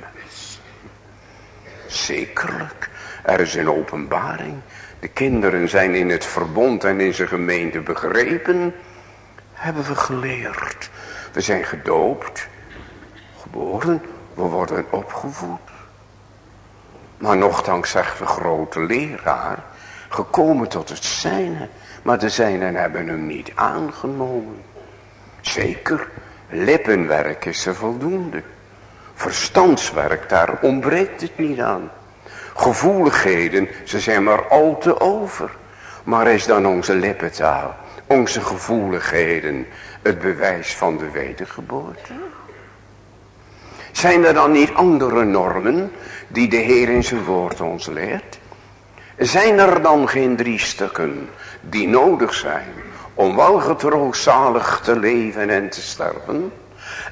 Zekerlijk, er is een openbaring. De kinderen zijn in het verbond en in zijn gemeente begrepen. Hebben we geleerd. We zijn gedoopt, geboren, we worden opgevoed. Maar nochtans zegt de grote leraar, Gekomen tot het zijne. Maar de zijnen hebben hem niet aangenomen. Zeker, lippenwerk is er voldoende. Verstandswerk, daar ontbreekt het niet aan. Gevoeligheden, ze zijn maar al te over. Maar is dan onze lippentaal, onze gevoeligheden, het bewijs van de wedergeboorte? Zijn er dan niet andere normen die de Heer in zijn woord ons leert? Zijn er dan geen drie stukken die nodig zijn om welgetroostzalig te leven en te sterven?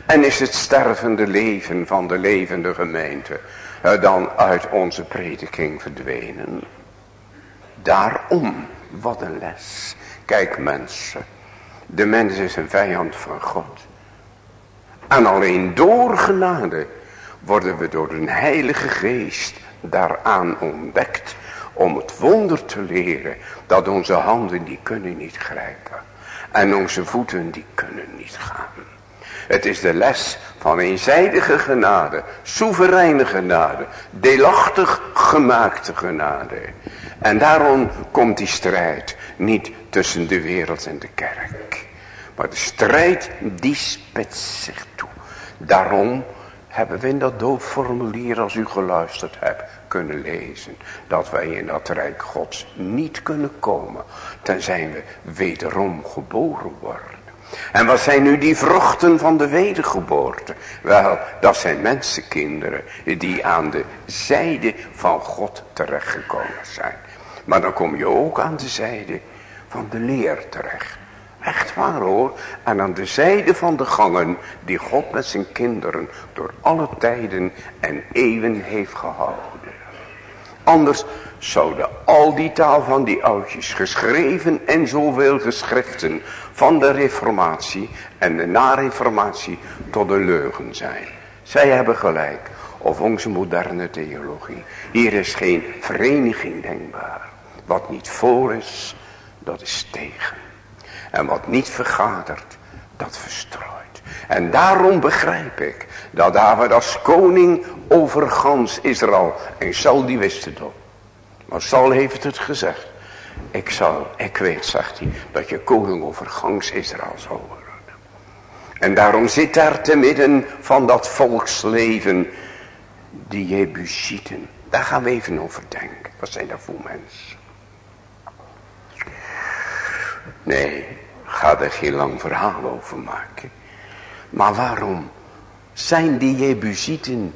En is het stervende leven van de levende gemeente eh, dan uit onze prediking verdwenen? Daarom, wat een les. Kijk mensen, de mens is een vijand van God. En alleen door genade worden we door de heilige geest daaraan ontdekt. Om het wonder te leren dat onze handen die kunnen niet grijpen. En onze voeten die kunnen niet gaan. Het is de les van eenzijdige genade, soevereine genade, deelachtig gemaakte genade. En daarom komt die strijd niet tussen de wereld en de kerk. Maar de strijd die spitst zich toe. Daarom hebben we in dat doopformulier als u geluisterd hebt kunnen lezen. Dat wij in dat rijk gods niet kunnen komen. Tenzij we wederom geboren worden. En wat zijn nu die vruchten van de wedergeboorte? Wel, dat zijn mensenkinderen die aan de zijde van God terechtgekomen zijn. Maar dan kom je ook aan de zijde van de leer terecht. Echt waar hoor. En aan de zijde van de gangen die God met zijn kinderen door alle tijden en eeuwen heeft gehouden. Anders zouden al die taal van die oudjes geschreven en zoveel geschriften van de reformatie en de nareformatie tot een leugen zijn. Zij hebben gelijk. Of onze moderne theologie. Hier is geen vereniging denkbaar. Wat niet voor is, dat is tegen. En wat niet vergadert, dat verstrooit. En daarom begrijp ik dat David als koning over gans Israël. En Saul die wist het. Maar Saul heeft het gezegd. Ik zal, ik weet, zegt hij, dat je koning over gans Israël zal worden. En daarom zit daar te midden van dat volksleven die Jebusieten. Daar gaan we even over denken. Wat zijn dat voor mensen? Nee, ga er geen lang verhaal over maken. Maar waarom zijn die Jebusieten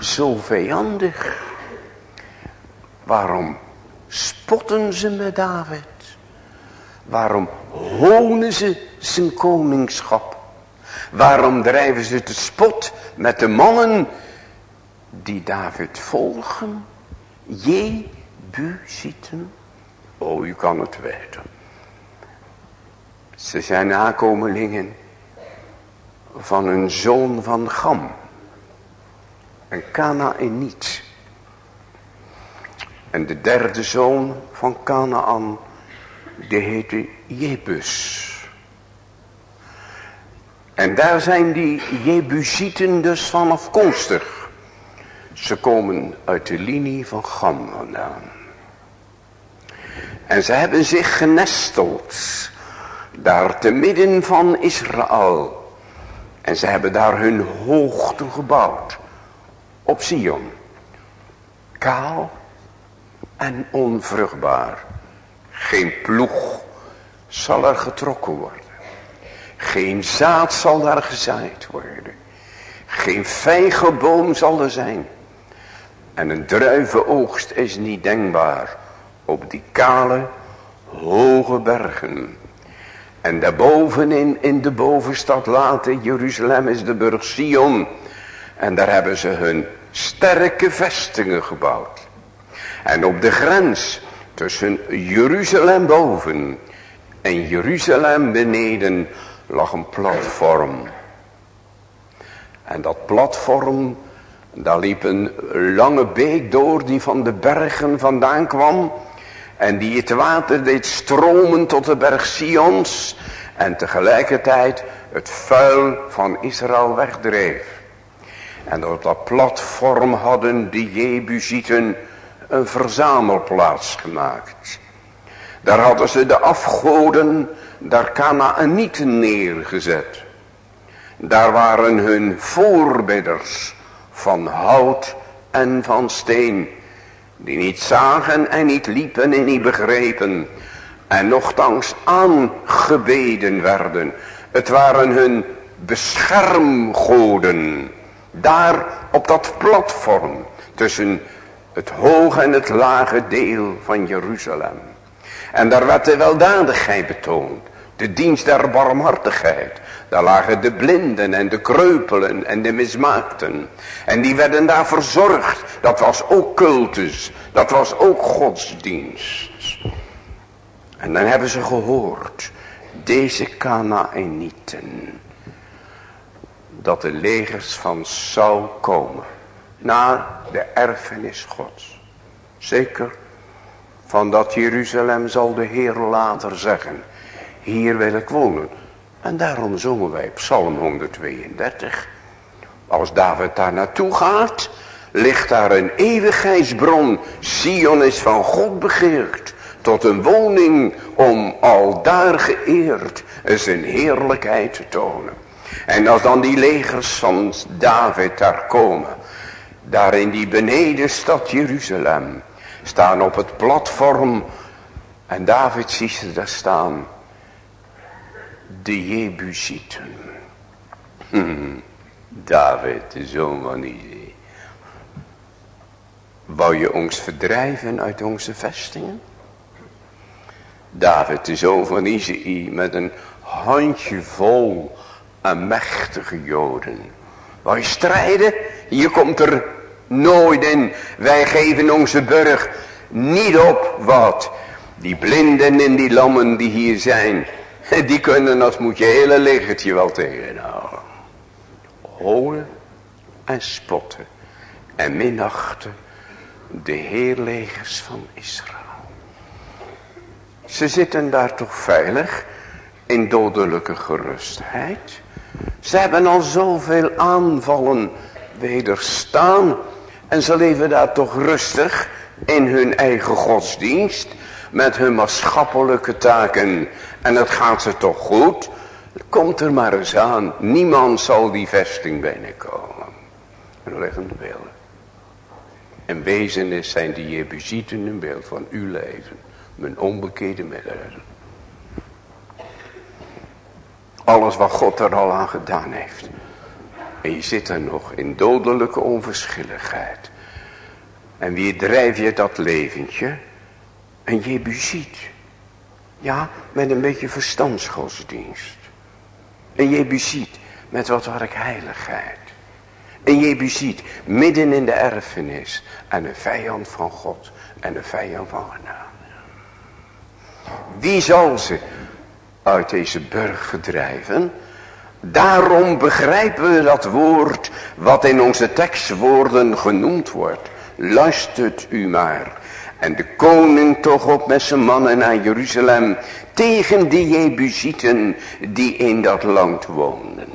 zo vijandig? Waarom spotten ze met David? Waarom honen ze zijn koningschap? Waarom drijven ze te spot met de mannen die David volgen? Jebusieten? Oh, u kan het weten. Ze zijn nakomelingen van een zoon van Gam. Een Canaaniet. En de derde zoon van Canaan, die heette Jebus. En daar zijn die Jebusieten dus van afkomstig. Ze komen uit de linie van Gam vandaan. En ze hebben zich genesteld daar te midden van Israël. En ze hebben daar hun hoogte gebouwd. Op Sion. Kaal en onvruchtbaar. Geen ploeg zal er getrokken worden. Geen zaad zal daar gezaaid worden. Geen vijgenboom zal er zijn. En een druivenoogst is niet denkbaar op die kale, hoge bergen. En daarbovenin in de bovenstad later, Jeruzalem is de burg Sion. En daar hebben ze hun sterke vestingen gebouwd. En op de grens tussen Jeruzalem boven en Jeruzalem beneden lag een platform. En dat platform, daar liep een lange beek door die van de bergen vandaan kwam. En die het water deed stromen tot de berg Sions. En tegelijkertijd het vuil van Israël wegdreef. En op dat platform hadden de Jebusieten een verzamelplaats gemaakt. Daar hadden ze de afgoden daar Kanaanieten neergezet. Daar waren hun voorbidders van hout en van steen. Die niet zagen en niet liepen en niet begrepen. En nogthans aangebeden werden. Het waren hun beschermgoden. Daar op dat platform tussen het hoge en het lage deel van Jeruzalem. En daar werd de weldadigheid betoond. De dienst der barmhartigheid. Daar lagen de blinden en de kreupelen en de mismaakten. En die werden daar verzorgd. Dat was ook cultus. Dat was ook godsdienst. En dan hebben ze gehoord. Deze Kanaanieten. Dat de legers van Saul komen. Naar de erfenis gods. Zeker van dat Jeruzalem zal de Heer later zeggen. Hier wil ik wonen. En daarom zongen wij Psalm 132. Als David daar naartoe gaat, ligt daar een eeuwigheidsbron. Sion is van God begeerd. Tot een woning om al daar geëerd zijn heerlijkheid te tonen. En als dan die legers van David daar komen. Daar in die benedenstad Jeruzalem. Staan op het platform. En David ziet ze daar staan de Jebusieten. Hmm, David, de zoon van Izee. Wou je ons verdrijven uit onze vestingen? David, de zoon van Izee, met een handje vol aan mechtige joden. Wou je strijden? Je komt er nooit in. Wij geven onze burg niet op wat. Die blinden en die lammen die hier zijn. Die kunnen als moet je hele legertje wel tegenhouden. Holen en spotten en minachten de heerlegers van Israël. Ze zitten daar toch veilig in dodelijke gerustheid. Ze hebben al zoveel aanvallen wederstaan. En ze leven daar toch rustig in hun eigen godsdienst. Met hun maatschappelijke taken en het gaat ze toch goed. Komt er maar eens aan. Niemand zal die vesting binnenkomen. Een liggende beelden. En wezenis zijn die Jebusieten een beeld van uw leven. Mijn onbekende middelen. Alles wat God er al aan gedaan heeft. En je zit er nog in dodelijke onverschilligheid. En wie drijf je dat leventje? Een Jebusiet. Ja, met een beetje verstandsgodsdienst. Een Jebusiet met wat heiligheid. Een Jebusiet midden in de erfenis. En een vijand van God. En een vijand van genade. Wie zal ze uit deze burg verdrijven? Daarom begrijpen we dat woord wat in onze tekstwoorden genoemd wordt. Luistert u maar. En de koning toch op met zijn mannen naar Jeruzalem tegen die Jebusieten die in dat land woonden.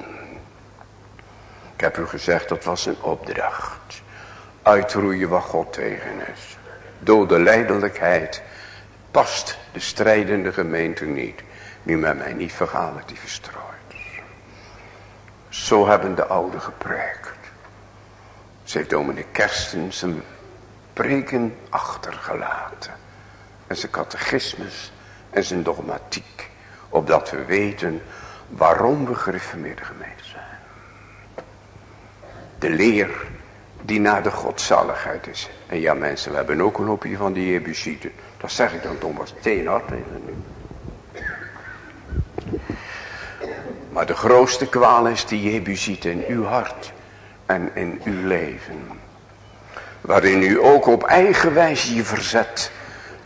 Ik heb u gezegd dat was een opdracht. Uitroeien wat God tegen is. Door de leidelijkheid past de strijdende gemeente niet. Wie met mij niet verhalen die verstrooit. Zo hebben de ouden gepreekt. Ze heeft dominee Kersten zijn preken achtergelaten. En zijn catechismus en zijn dogmatiek. Opdat we weten waarom we gereformeerde gemeente zijn. De leer die naar de godzaligheid is. En ja mensen, we hebben ook een hoopje van die Jebusieten. Dat zeg ik dan Thomas Teenhard tegen nu. Maar de grootste kwaal is die Jebusieten in uw hart en in uw leven. Waarin u ook op eigen wijze je verzet.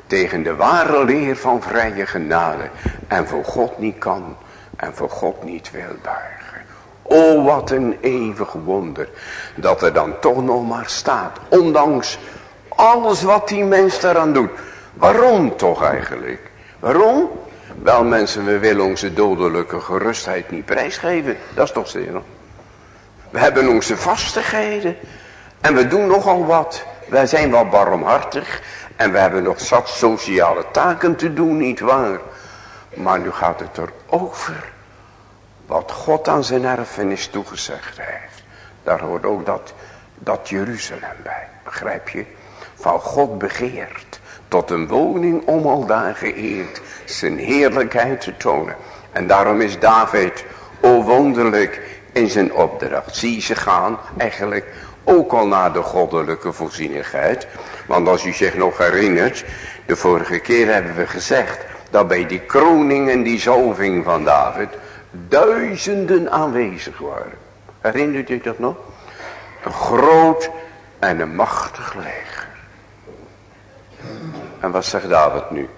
Tegen de ware leer van vrije genade. En voor God niet kan. En voor God niet wil buigen. O wat een eeuwig wonder. Dat er dan toch nog maar staat. Ondanks alles wat die mens daaraan doet. Waarom toch eigenlijk? Waarom? Wel mensen, we willen onze dodelijke gerustheid niet prijsgeven. Dat is toch zeer. We hebben onze vastigheden. En we doen nogal wat Wij zijn wel barmhartig en we hebben nog zat sociale taken te doen, niet waar? Maar nu gaat het erover wat God aan zijn erfenis toegezegd heeft. Daar hoort ook dat, dat Jeruzalem bij, begrijp je? Van God begeert tot een woning om al daar geëerd zijn heerlijkheid te tonen. En daarom is David, o wonderlijk, in zijn opdracht. Zie ze gaan eigenlijk ook al naar de goddelijke voorzienigheid. Want als u zich nog herinnert, de vorige keer hebben we gezegd dat bij die kroning en die zalving van David duizenden aanwezig waren. Herinnert u dat nog? Een groot en een machtig leger. En wat zegt David nu?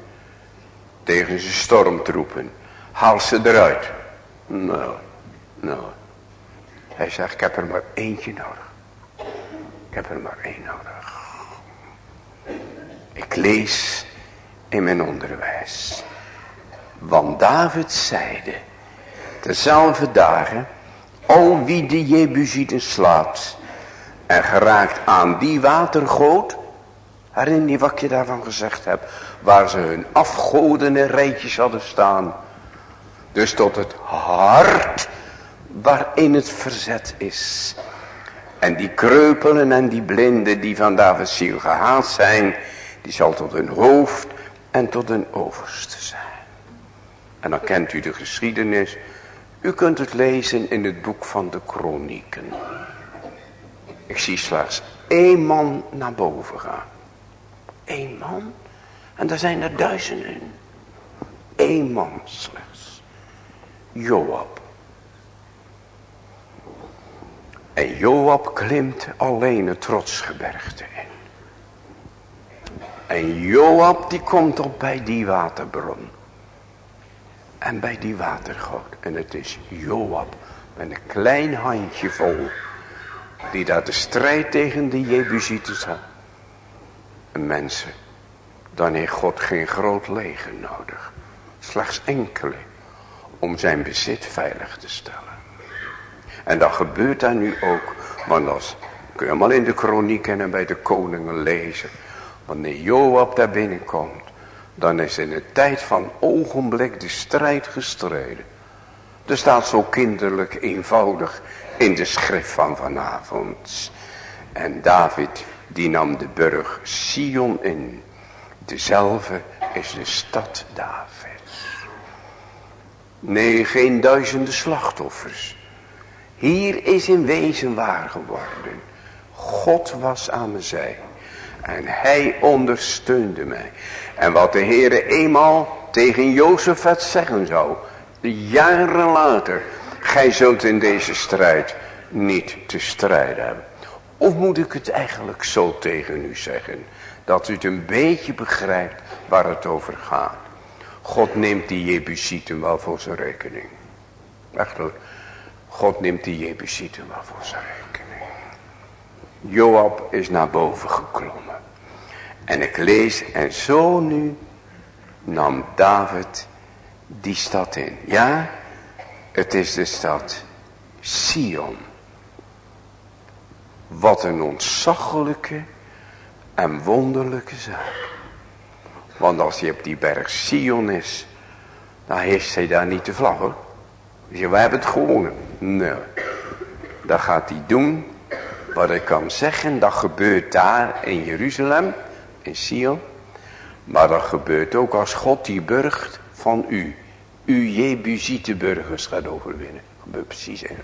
Tegen zijn stormtroepen. Haal ze eruit. Nou, nou. Hij zegt, ik heb er maar eentje nodig. Heb er maar één nodig. Ik lees in mijn onderwijs. Want David zeide, dezelfde dagen, al wie de Jebusieten slaat en geraakt aan die watergoot, herinner je wat je daarvan gezegd hebt, waar ze hun afgoden en rijtjes hadden staan. Dus tot het hart waarin het verzet is. En die kreupelen en die blinden die van Davids ziel gehaald zijn, die zal tot een hoofd en tot een overste zijn. En dan kent u de geschiedenis. U kunt het lezen in het boek van de kronieken. Ik zie slechts één man naar boven gaan. Eén man. En daar zijn er duizenden. Eén man slechts. Joab. En Joab klimt alleen het trotsgebergte in. En Joab die komt op bij die waterbron. En bij die watergoot. En het is Joab met een klein handje vol. Die daar de strijd tegen de Jebusieten had. En mensen. Dan heeft God geen groot leger nodig. Slechts enkele. Om zijn bezit veilig te stellen. En dat gebeurt daar nu ook. Want als kun je allemaal in de kronieken en bij de koningen lezen. Wanneer Joab daar binnenkomt. Dan is in de tijd van ogenblik de strijd gestreden. Er staat zo kinderlijk eenvoudig in de schrift van vanavond. En David die nam de burg Sion in. Dezelfde is de stad Davids. Nee, geen duizenden slachtoffers. Hier is in wezen waar geworden. God was aan mijn zij. En hij ondersteunde mij. En wat de Heere eenmaal tegen Jozefat zeggen zou. Jaren later. Gij zult in deze strijd niet te strijden hebben. Of moet ik het eigenlijk zo tegen u zeggen. Dat u het een beetje begrijpt waar het over gaat. God neemt die Jebusieten wel voor zijn rekening. Echt hoor. God neemt die Jebusieten wel voor zijn rekening. Joab is naar boven geklommen. En ik lees, en zo nu nam David die stad in. Ja, het is de stad Sion. Wat een ontzaglijke en wonderlijke zaak. Want als hij op die berg Sion is, dan heeft hij daar niet de vlag hoor. Dus wij hebben het gewonnen. Nee. Dan gaat hij doen wat ik kan zeggen. Dat gebeurt daar in Jeruzalem, in Sion. Maar dat gebeurt ook als God die burcht van u. U Jebusite burgers gaat overwinnen. Dat precies hè.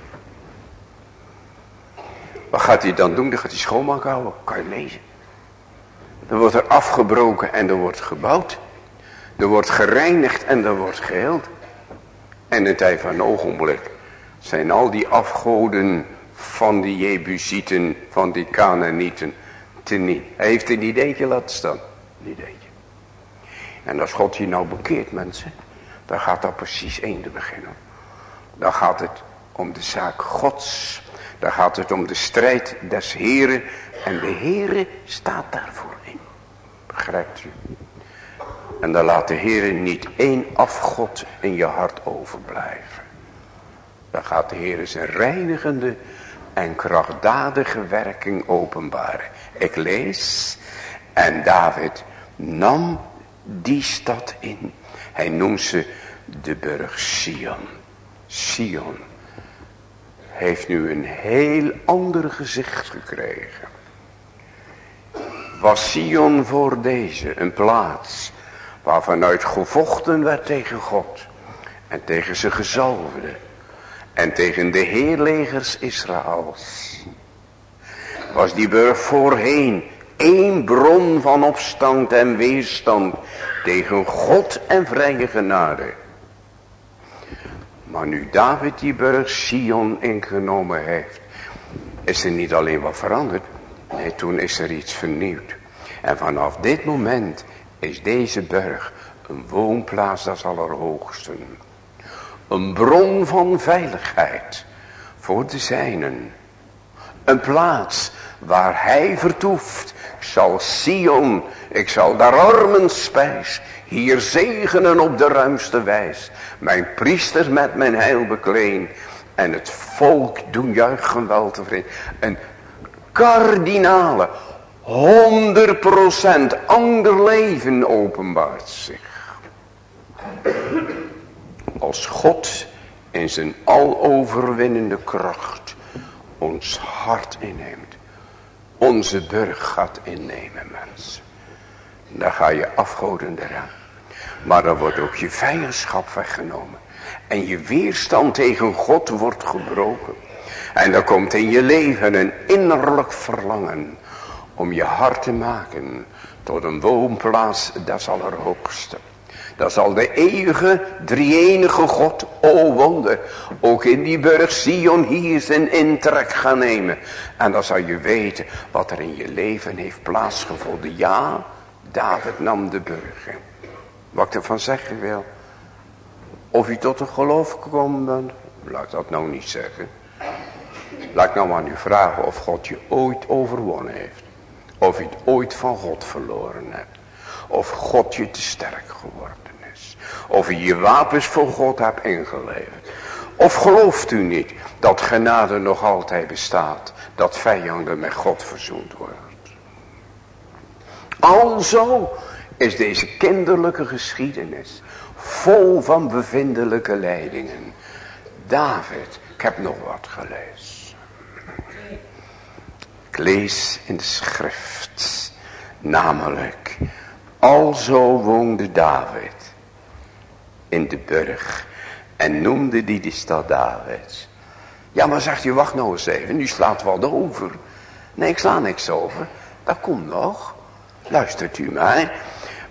Wat gaat hij dan doen? Dan gaat hij schoonmaak houden. Kan je lezen. Dan wordt er afgebroken en er wordt gebouwd. Er wordt gereinigd en er wordt geheeld. En het tijd van een ogenblik zijn al die afgoden van die Jebusieten, van die Canaanieten, te niet. Hij heeft een ideetje laten staan. Een ideetje. En als God je nou bekeert mensen, dan gaat dat precies einde beginnen. Dan gaat het om de zaak Gods. Dan gaat het om de strijd des Heren. En de Heren staat daarvoor in. Begrijpt u? En dan laat de Heer niet één afgod in je hart overblijven. Dan gaat de Heer zijn reinigende en krachtdadige werking openbaren. Ik lees, en David nam die stad in. Hij noemt ze de burg Sion. Sion heeft nu een heel ander gezicht gekregen. Was Sion voor deze een plaats waarvanuit gevochten werd tegen God en tegen zijn gezalfde en tegen de heerlegers Israëls. Was die burg voorheen één bron van opstand en weerstand tegen God en vrije genade. Maar nu David die burg Sion ingenomen heeft, is er niet alleen wat veranderd. Nee, toen is er iets vernieuwd. En vanaf dit moment is deze berg een woonplaats des allerhoogsten. Een bron van veiligheid voor de zijnen. Een plaats waar hij vertoeft. Zal Sion, ik zal daar armen spijs. Hier zegenen op de ruimste wijs. Mijn priesters met mijn heil bekleen. En het volk doen juichen wel tevreden. Een kardinale, 100% ander leven openbaart zich. Als God in zijn aloverwinnende kracht ons hart inneemt. Onze burg gaat innemen mensen. Dan ga je afgoden eraan. Maar dan wordt ook je vijandschap weggenomen. En je weerstand tegen God wordt gebroken. En dan komt in je leven een innerlijk verlangen. Om je hart te maken tot een woonplaats des allerhoogste. Dat zal de eeuwige, drie-enige God, o wonder, ook in die burg Sion hier zijn intrek gaan nemen. En dan zal je weten wat er in je leven heeft plaatsgevonden. Ja, David nam de burger. Wat ik ervan zeggen wil. Of u tot een geloof gekomen bent. Laat ik dat nou niet zeggen. Laat ik nou aan u vragen of God je ooit overwonnen heeft. Of je het ooit van God verloren hebt. Of God je te sterk geworden is. Of je je wapens voor God hebt ingeleverd. Of gelooft u niet dat genade nog altijd bestaat. Dat vijanden met God verzoend worden. Alzo is deze kinderlijke geschiedenis vol van bevindelijke leidingen. David, ik heb nog wat gelezen. Ik lees in de schrift, namelijk, alzo woonde David in de burg en noemde die de stad David. Ja, maar zegt je, wacht nou eens even, nu slaat wat over. Nee, ik sla niks over, dat komt nog. Luistert u mij.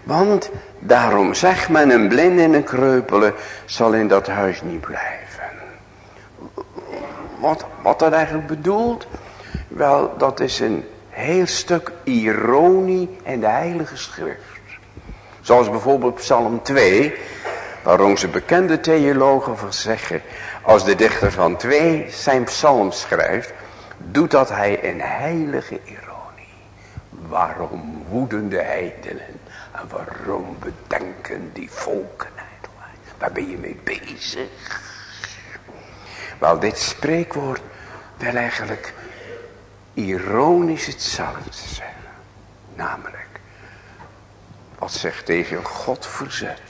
Want daarom zegt men een blind en een kreupele zal in dat huis niet blijven. Wat, wat dat eigenlijk bedoelt? Wel, dat is een heel stuk ironie in de heilige schrift. Zoals bijvoorbeeld Psalm 2, waar onze bekende theologen van zeggen, als de dichter van 2 zijn psalm schrijft, doet dat hij in heilige ironie. Waarom woeden de heidenen? En waarom bedenken die volken eigenlijk? Waar ben je mee bezig? Wel, dit spreekwoord wil eigenlijk ironisch hetzelfde zeggen. Namelijk, wat zich tegen God verzet.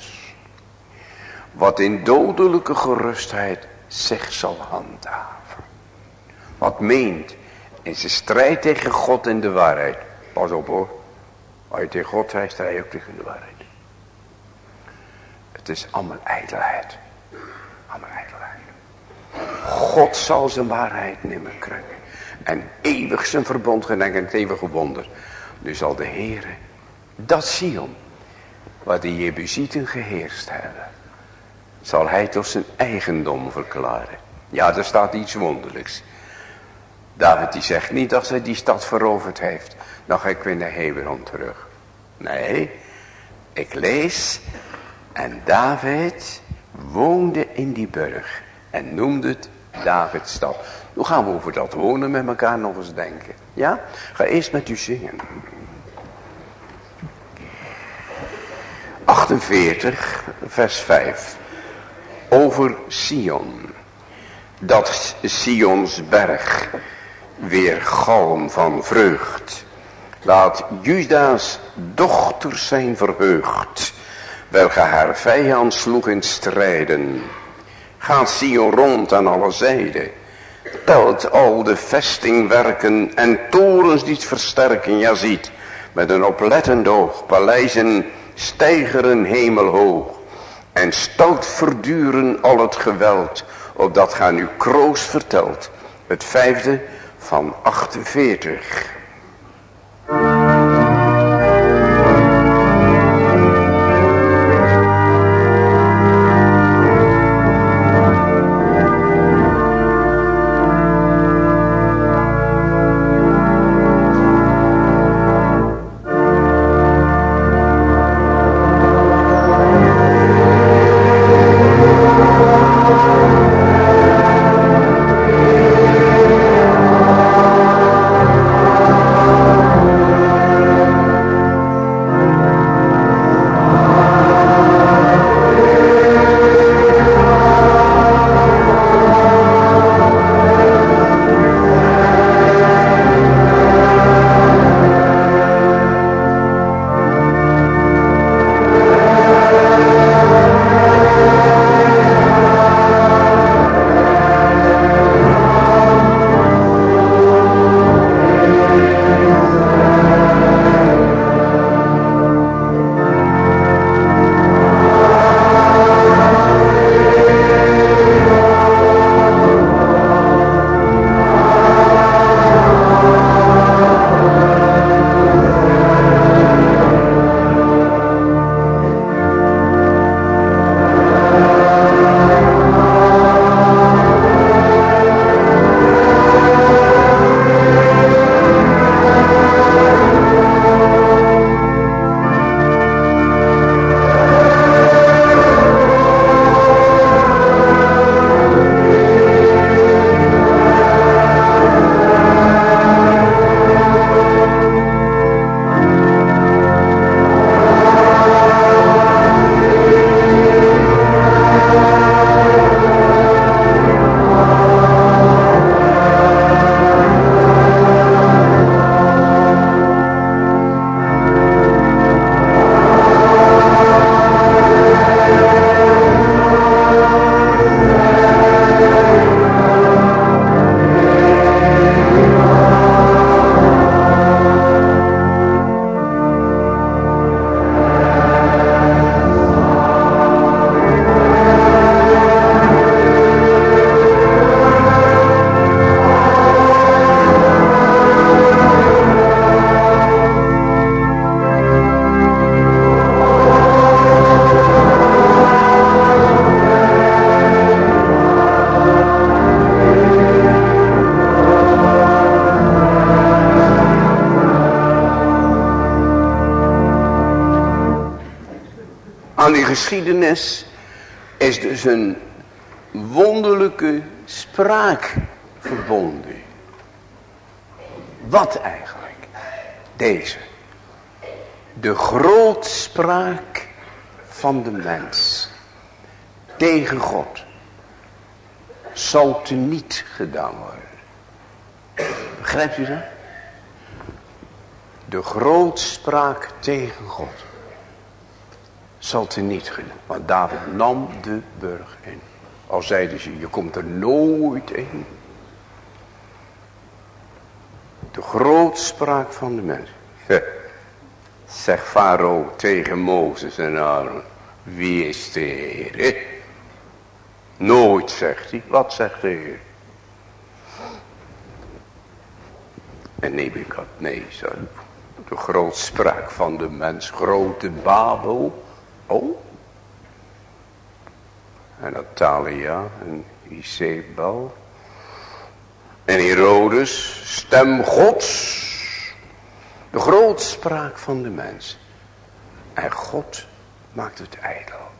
Wat in dodelijke gerustheid zich zal handhaven. Wat meent in zijn strijd tegen God en de waarheid Pas op hoor. Als je tegen God zei, sta je ook tegen de waarheid. Het is allemaal ijdelheid. Allemaal ijdelheid. God zal zijn waarheid nimmer krukken. En eeuwig zijn verbond gedenken het eeuwige wonder. Nu zal de Heer dat Sion, waar de Jebusieten geheerst hebben, zal hij tot zijn eigendom verklaren. Ja, er staat iets wonderlijks. David die zegt niet dat hij die stad veroverd heeft. Dan ga ik weer naar Hebron terug. Nee, ik lees. En David woonde in die burg. En noemde het Davidstad. Nu gaan we over dat wonen met elkaar nog eens denken. Ja? Ga eerst met u zingen. 48 vers 5. Over Sion. Dat Sions berg weer galm van vreugd. Laat Juda's dochter zijn verheugd, welke haar vijand sloeg in strijden. Gaat Sion rond aan alle zijden, telt al de vestingwerken en torens die het versterken, ja ziet, met een oplettend oog, paleizen stijgeren hemelhoog, en stout verduren al het geweld, opdat gaan u kroos vertelt, het vijfde van 48. Geschiedenis is dus een wonderlijke spraak verbonden. Wat eigenlijk? Deze. De grootspraak van de mens tegen God zal niet gedaan worden. Begrijpt u dat? De grootspraak tegen God zal te niet gedaan. Want David nam de burg in. Al zeiden ze, je komt er nooit in. De grootspraak van de mens. Zegt Farao tegen Mozes en Aaron. Wie is de Heer? Nooit zegt hij. Wat zegt de Heer? En Nebukadnezar. De grootspraak van de mens. Grote Babel. Oh. En Natalia en Isabel. En Herodes, stem gods. De grootspraak van de mens. En God maakt het ijdel.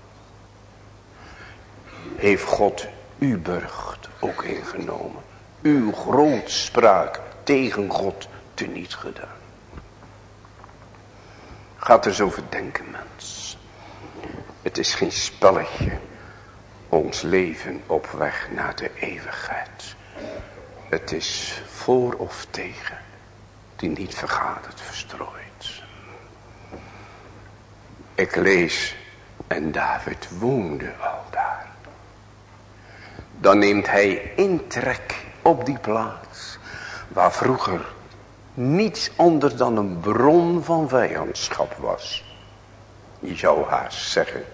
Heeft God uw burcht ook ingenomen. Uw grootspraak tegen God teniet gedaan. Gaat er zo verdenken mens. Het is geen spelletje. Ons leven op weg naar de eeuwigheid. Het is voor of tegen. Die niet vergaat verstrooit. Ik lees. En David woonde al daar. Dan neemt hij intrek op die plaats. Waar vroeger niets anders dan een bron van vijandschap was. Je zou haast zeggen.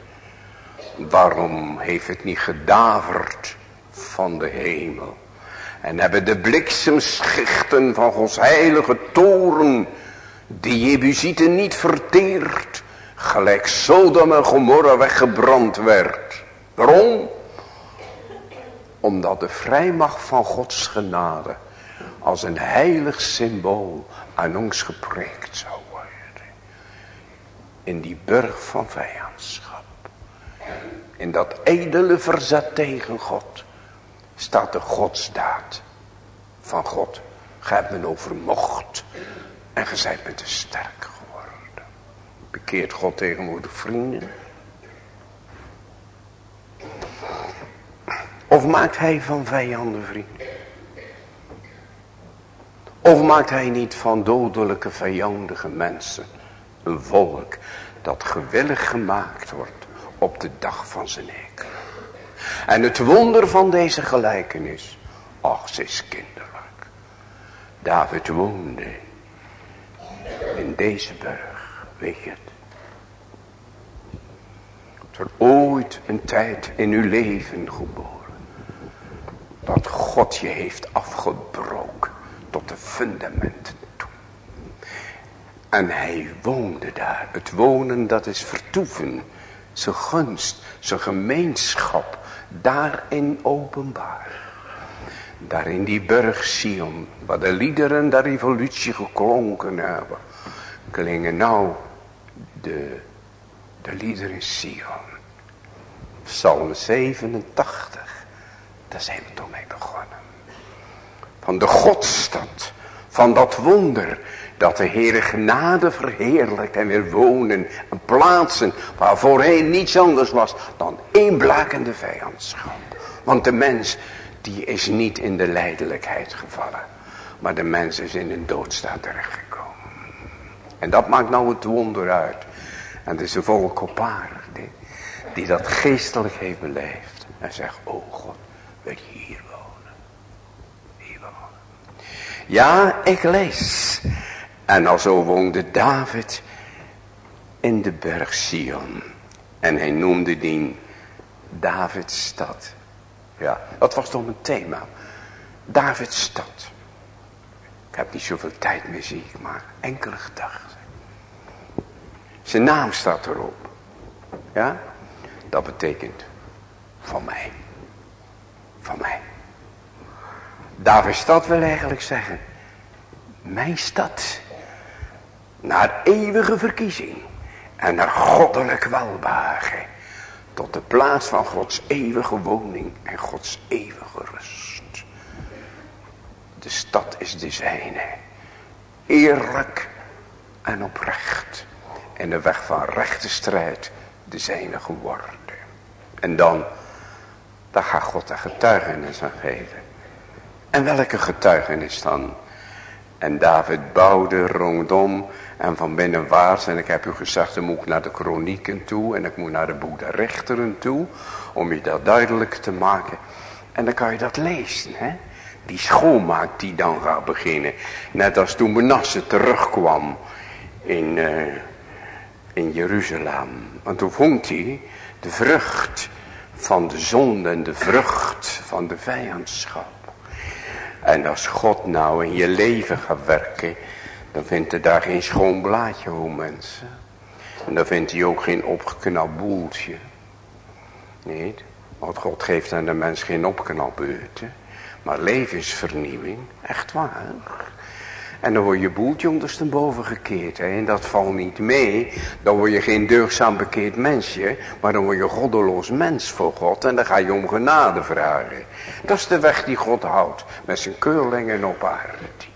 Waarom heeft het niet gedaverd van de hemel? En hebben de bliksemschichten van Gods heilige toren die Jebusieten niet verteerd. Gelijk Sodom en Gomorra weggebrand werd. Waarom? Omdat de vrijmacht van Gods genade als een heilig symbool aan ons gepreekt zou worden. In die burg van vijandschap. In dat edele verzet tegen God staat de godsdaad van God. Gij hebt me overmocht en gij zijt me te sterk geworden. Bekeert God tegenwoordig vrienden? Of maakt hij van vijanden vrienden? Of maakt hij niet van dodelijke vijandige mensen een volk dat gewillig gemaakt wordt op de dag van zijn ekel. En het wonder van deze gelijkenis, ach ze is kinderlijk. David woonde in deze berg, weet je het. Dat er ooit een tijd in uw leven geboren, dat God je heeft afgebroken tot de fundamenten toe. En hij woonde daar. Het wonen dat is vertoeven. Zijn gunst, zijn gemeenschap. Daarin openbaar. Daar in die berg Sion. Waar de liederen der revolutie geklonken hebben. Klingen nou de, de liederen Sion. Psalm 87. Daar zijn we toch mee begonnen van de Godstad, van dat wonder dat de Heere genade verheerlijkt en weer wonen en plaatsen waar voorheen niets anders was dan één blakende vijandschap. Want de mens die is niet in de lijdelijkheid gevallen, maar de mens is in een doodstaat terechtgekomen. En dat maakt nou het wonder uit. En het is volk op die, die dat geestelijk heeft beleefd en zegt, oh God, weet je hier Ja, ik lees. En alzo woonde David in de berg Sion. En hij noemde die Davids stad. Ja, dat was toch een thema. Davids stad. Ik heb niet zoveel tijd meer, zie ik, maar enkele gedachten. Zijn naam staat erop. Ja, dat betekent van mij. Van mij. Davids stad wil eigenlijk zeggen. Mijn stad. Naar eeuwige verkiezing. En naar goddelijk welbehagen. Tot de plaats van Gods eeuwige woning en Gods eeuwige rust. De stad is de zijne. Eerlijk en oprecht. En de weg van rechte strijd de zijne geworden. En dan, daar gaat God een getuigenis aan geven. En welke getuigenis dan? En David bouwde rondom en van binnenwaarts. En ik heb u gezegd, dan moet ik naar de kronieken toe. En ik moet naar de boede rechteren toe. Om je dat duidelijk te maken. En dan kan je dat lezen. Hè? Die schoonmaak die dan gaat beginnen. Net als toen Menasse terugkwam in, uh, in Jeruzalem. Want toen vond hij de vrucht van de zonde en de vrucht van de vijandschap. En als God nou in je leven gaat werken, dan vindt hij daar geen schoon blaadje, hoe mensen. En dan vindt hij ook geen opgeknapt boeltje. Niet? Want God geeft aan de mens geen opknapbeurten. Maar levensvernieuwing, echt waar. En dan word je boeltje ondersteboven gekeerd. Hè? En dat valt niet mee. Dan word je geen deugzaam bekeerd mensje. Maar dan word je goddeloos mens voor God. En dan ga je om genade vragen. Dat is de weg die God houdt. Met zijn keurlingen op aarde.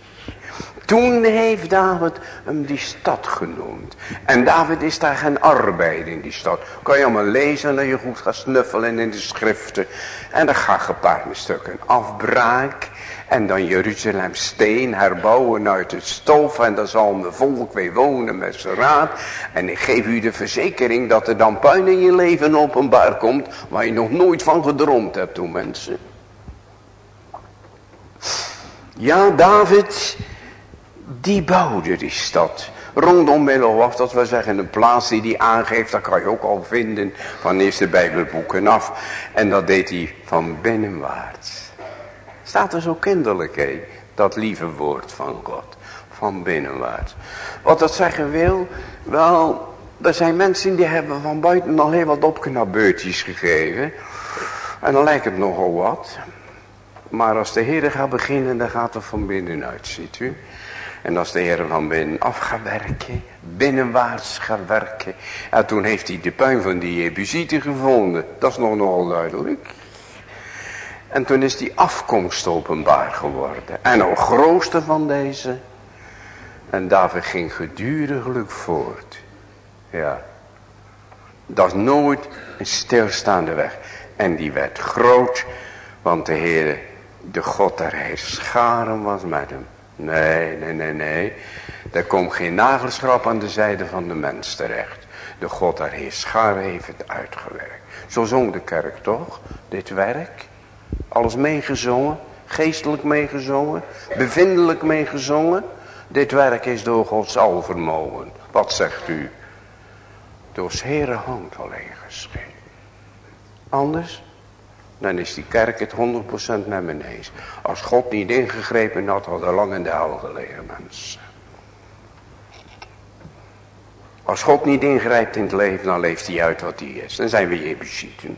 Toen heeft David hem die stad genoemd. En David is daar gaan arbeiden in die stad. Kan je allemaal lezen en dan je goed gaat snuffelen in de schriften. En dan gaat gepaard met stukken afbraak En dan Jeruzalem steen herbouwen uit het stof. En dan zal mijn volk weer wonen met zijn raad. En ik geef u de verzekering dat er dan puin in je leven openbaar komt. Waar je nog nooit van gedroomd hebt toen mensen. Ja, David, die bouwde die stad. Rondom Middelhof, dat we zeggen een plaats die hij aangeeft, dat kan je ook al vinden van eerste bijbelboeken af. En dat deed hij van binnenwaarts. Staat er zo kinderlijk, hé, dat lieve woord van God, van binnenwaarts. Wat dat zeggen wil, wel, er zijn mensen die hebben van buiten al heel wat opknapbeurtjes gegeven. En dan lijkt het nogal wat. Maar als de Heer gaat beginnen, dan gaat het van binnenuit, ziet u. En als de Heer van binnen af gaat werken, binnenwaarts gaat werken. En toen heeft hij de puin van die Jebusieten gevonden. Dat is nog nogal duidelijk. En toen is die afkomst openbaar geworden. En al grootste van deze. En David ging geduriglijk voort. Ja. Dat is nooit een stilstaande weg. En die werd groot. Want de Heer, de God der scharen was met hem. Nee, nee, nee, nee. Er komt geen nagelschrap aan de zijde van de mens terecht. De God der scharen heeft het uitgewerkt. Zo zong de kerk toch? Dit werk. Alles meegezongen. Geestelijk meegezongen. Bevindelijk meegezongen. Dit werk is door Gods alvermogen. Wat zegt u? Door Heere hand alleen geschied. Anders, dan is die kerk het 100% met me eens. Als God niet ingegrepen had, had er lang in de hel gelegen mensen. Als God niet ingrijpt in het leven, dan leeft hij uit wat hij is. Dan zijn we Jebusieten.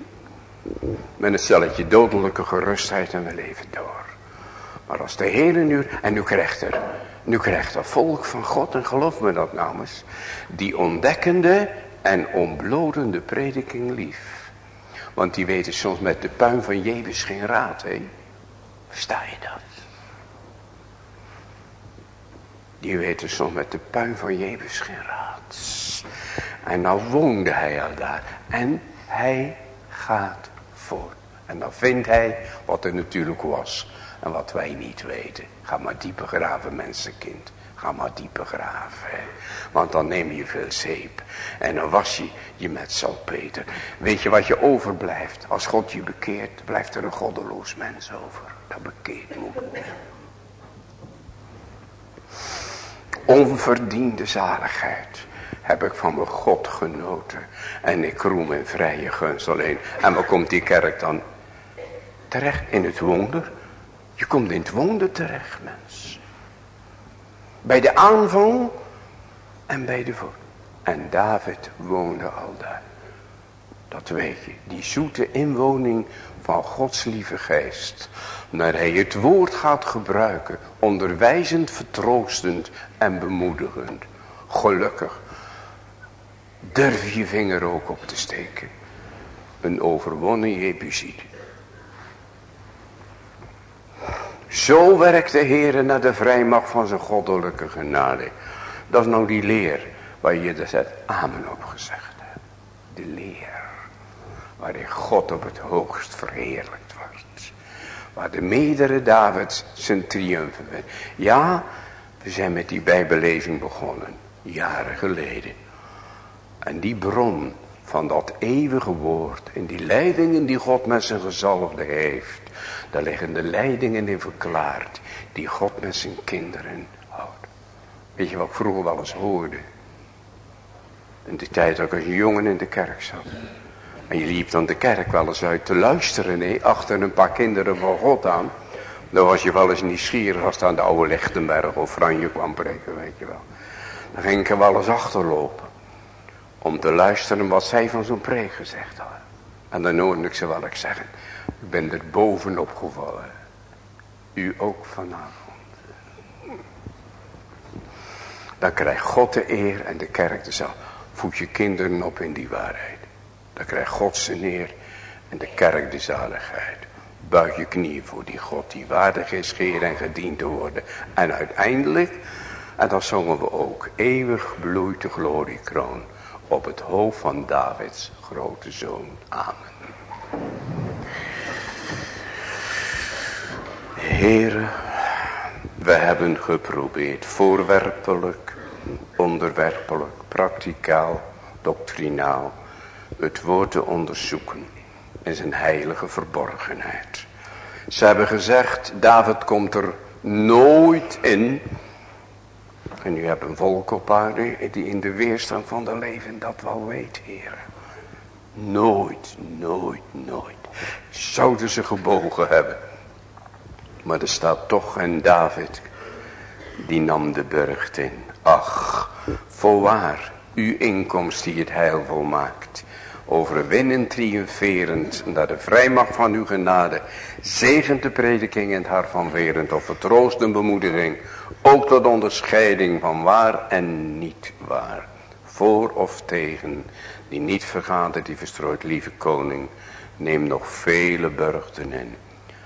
Met een stelletje dodelijke gerustheid en we leven door. Maar als de hele nu, en nu krijgt er, nu krijgt dat volk van God, en geloof me dat namens, die ontdekkende en ontblodende prediking lief. Want die weten soms met de puin van Jezus geen raad, hè. Versta je dat? Die weten soms met de puin van Jezus geen raad. En nou woonde hij al daar. En hij gaat voort. En dan vindt hij wat er natuurlijk was. En wat wij niet weten. Ga maar dieper graven mensenkind. Ga maar dieper graven. Want dan neem je veel zeep. En dan was je je met salpeter. Weet je wat je overblijft? Als God je bekeert, blijft er een goddeloos mens over. Dat bekeert moet Onverdiende zaligheid heb ik van mijn God genoten. En ik roem in vrije gunst alleen. En waar komt die kerk dan? Terecht in het wonder. Je komt in het wonder terecht, mens. Bij de aanvang en bij de voet. En David woonde al daar. Dat weet je. Die zoete inwoning van Gods lieve geest. Naar hij het woord gaat gebruiken. Onderwijzend, vertroostend en bemoedigend. Gelukkig Durf je vinger ook op te steken. Een overwonnen Jebusiet. Zo werkt de Heer naar de vrijmacht van zijn goddelijke genade. Dat is nou die leer waar je er zet amen op gezegd hebt. De leer waarin God op het hoogst verheerlijkt wordt. Waar de meerdere Davids zijn triumfen Ja, we zijn met die bijbeleving begonnen. Jaren geleden. En die bron van dat eeuwige woord en die leidingen die God met zijn gezalfde heeft. Daar liggen de leidingen in verklaard die God met zijn kinderen houdt. Weet je wat ik vroeger wel eens hoorde? In die tijd dat ik als jongen in de kerk zat. En je liep dan de kerk wel eens uit te luisteren, achter een paar kinderen van God aan. Dan was je wel eens nieuwsgierig als het aan de oude Lichtenberg of Franje kwam breken, weet je wel. Dan ging ik er wel eens achterlopen. Om te luisteren wat zij van zo'n preek gezegd hadden. En dan hoorde ik ze wel ik zeggen. Ik ben er bovenop gevallen. U ook vanavond. Dan krijgt God de eer en de kerk de zaal. Voed je kinderen op in die waarheid. Dan krijgt God zijn eer en de kerk de zaligheid. Buig je knieën voor die God die waardig is, geer en gediend te worden. En uiteindelijk, en dat zongen we ook, eeuwig bloeit de gloriekroon op het hoofd van Davids grote zoon. Amen. Heren, we hebben geprobeerd voorwerpelijk, onderwerpelijk, prakticaal, doctrinaal het woord te onderzoeken in zijn heilige verborgenheid. Ze hebben gezegd, David komt er nooit in. En u hebt een volk op aarde die in de weerstand van de leven dat wel weet, heren. Nooit, nooit, nooit. Zouden ze gebogen hebben. Maar er staat toch een David, die nam de burcht in. Ach, voorwaar, uw inkomst die het heil volmaakt. Overwinnend, triomferend, naar de vrijmacht van uw genade. Zegent de prediking in het hart van verend, of vertroost en bemoediging. Ook tot onderscheiding van waar en niet waar. Voor of tegen, die niet vergaat, die verstrooit, lieve koning. Neem nog vele burchten in.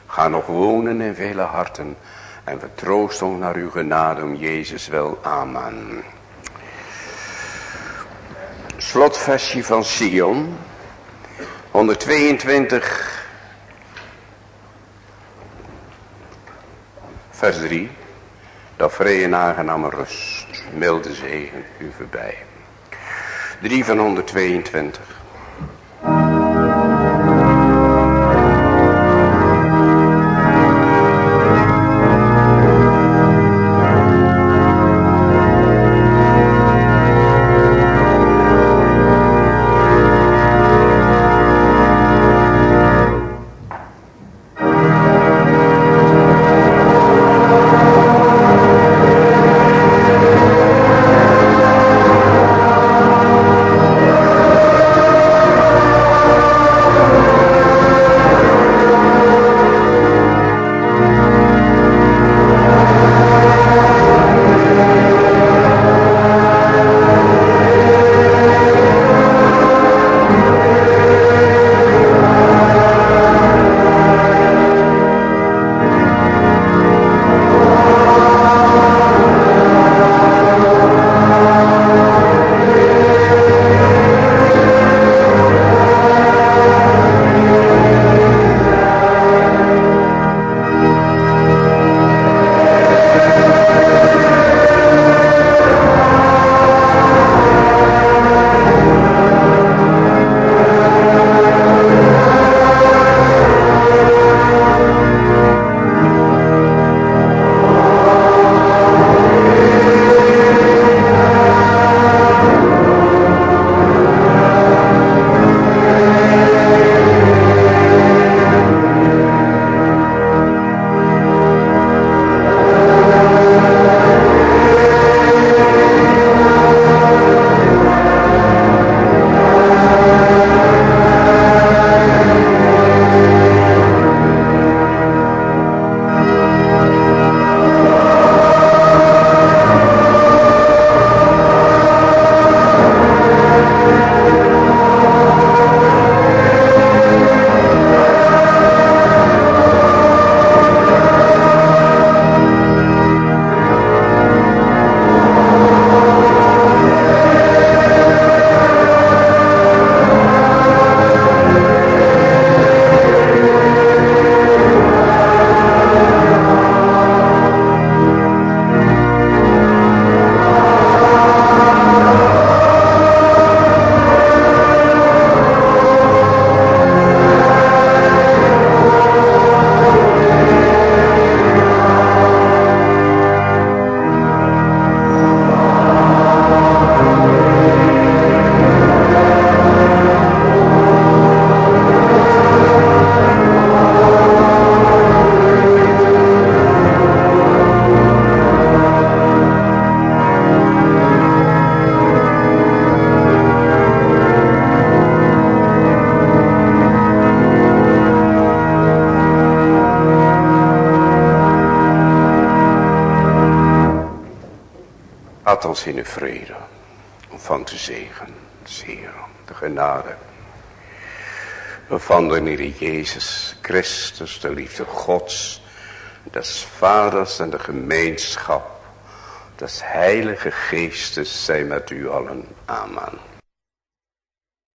Ga nog wonen in vele harten. En vertroost ons naar uw genade om Jezus wel. Amen. Slotversje van Sion. 122. Vers 3. Dat vrije en aangename rust. Milde zegen u voorbij. 3 van 122. Ons in de vrede. Van te zegen, zeer, de genade. Van de Heer Jezus Christus, de liefde Gods, des Vaders en de gemeenschap des Heilige Geestes zijn met u allen. Amen.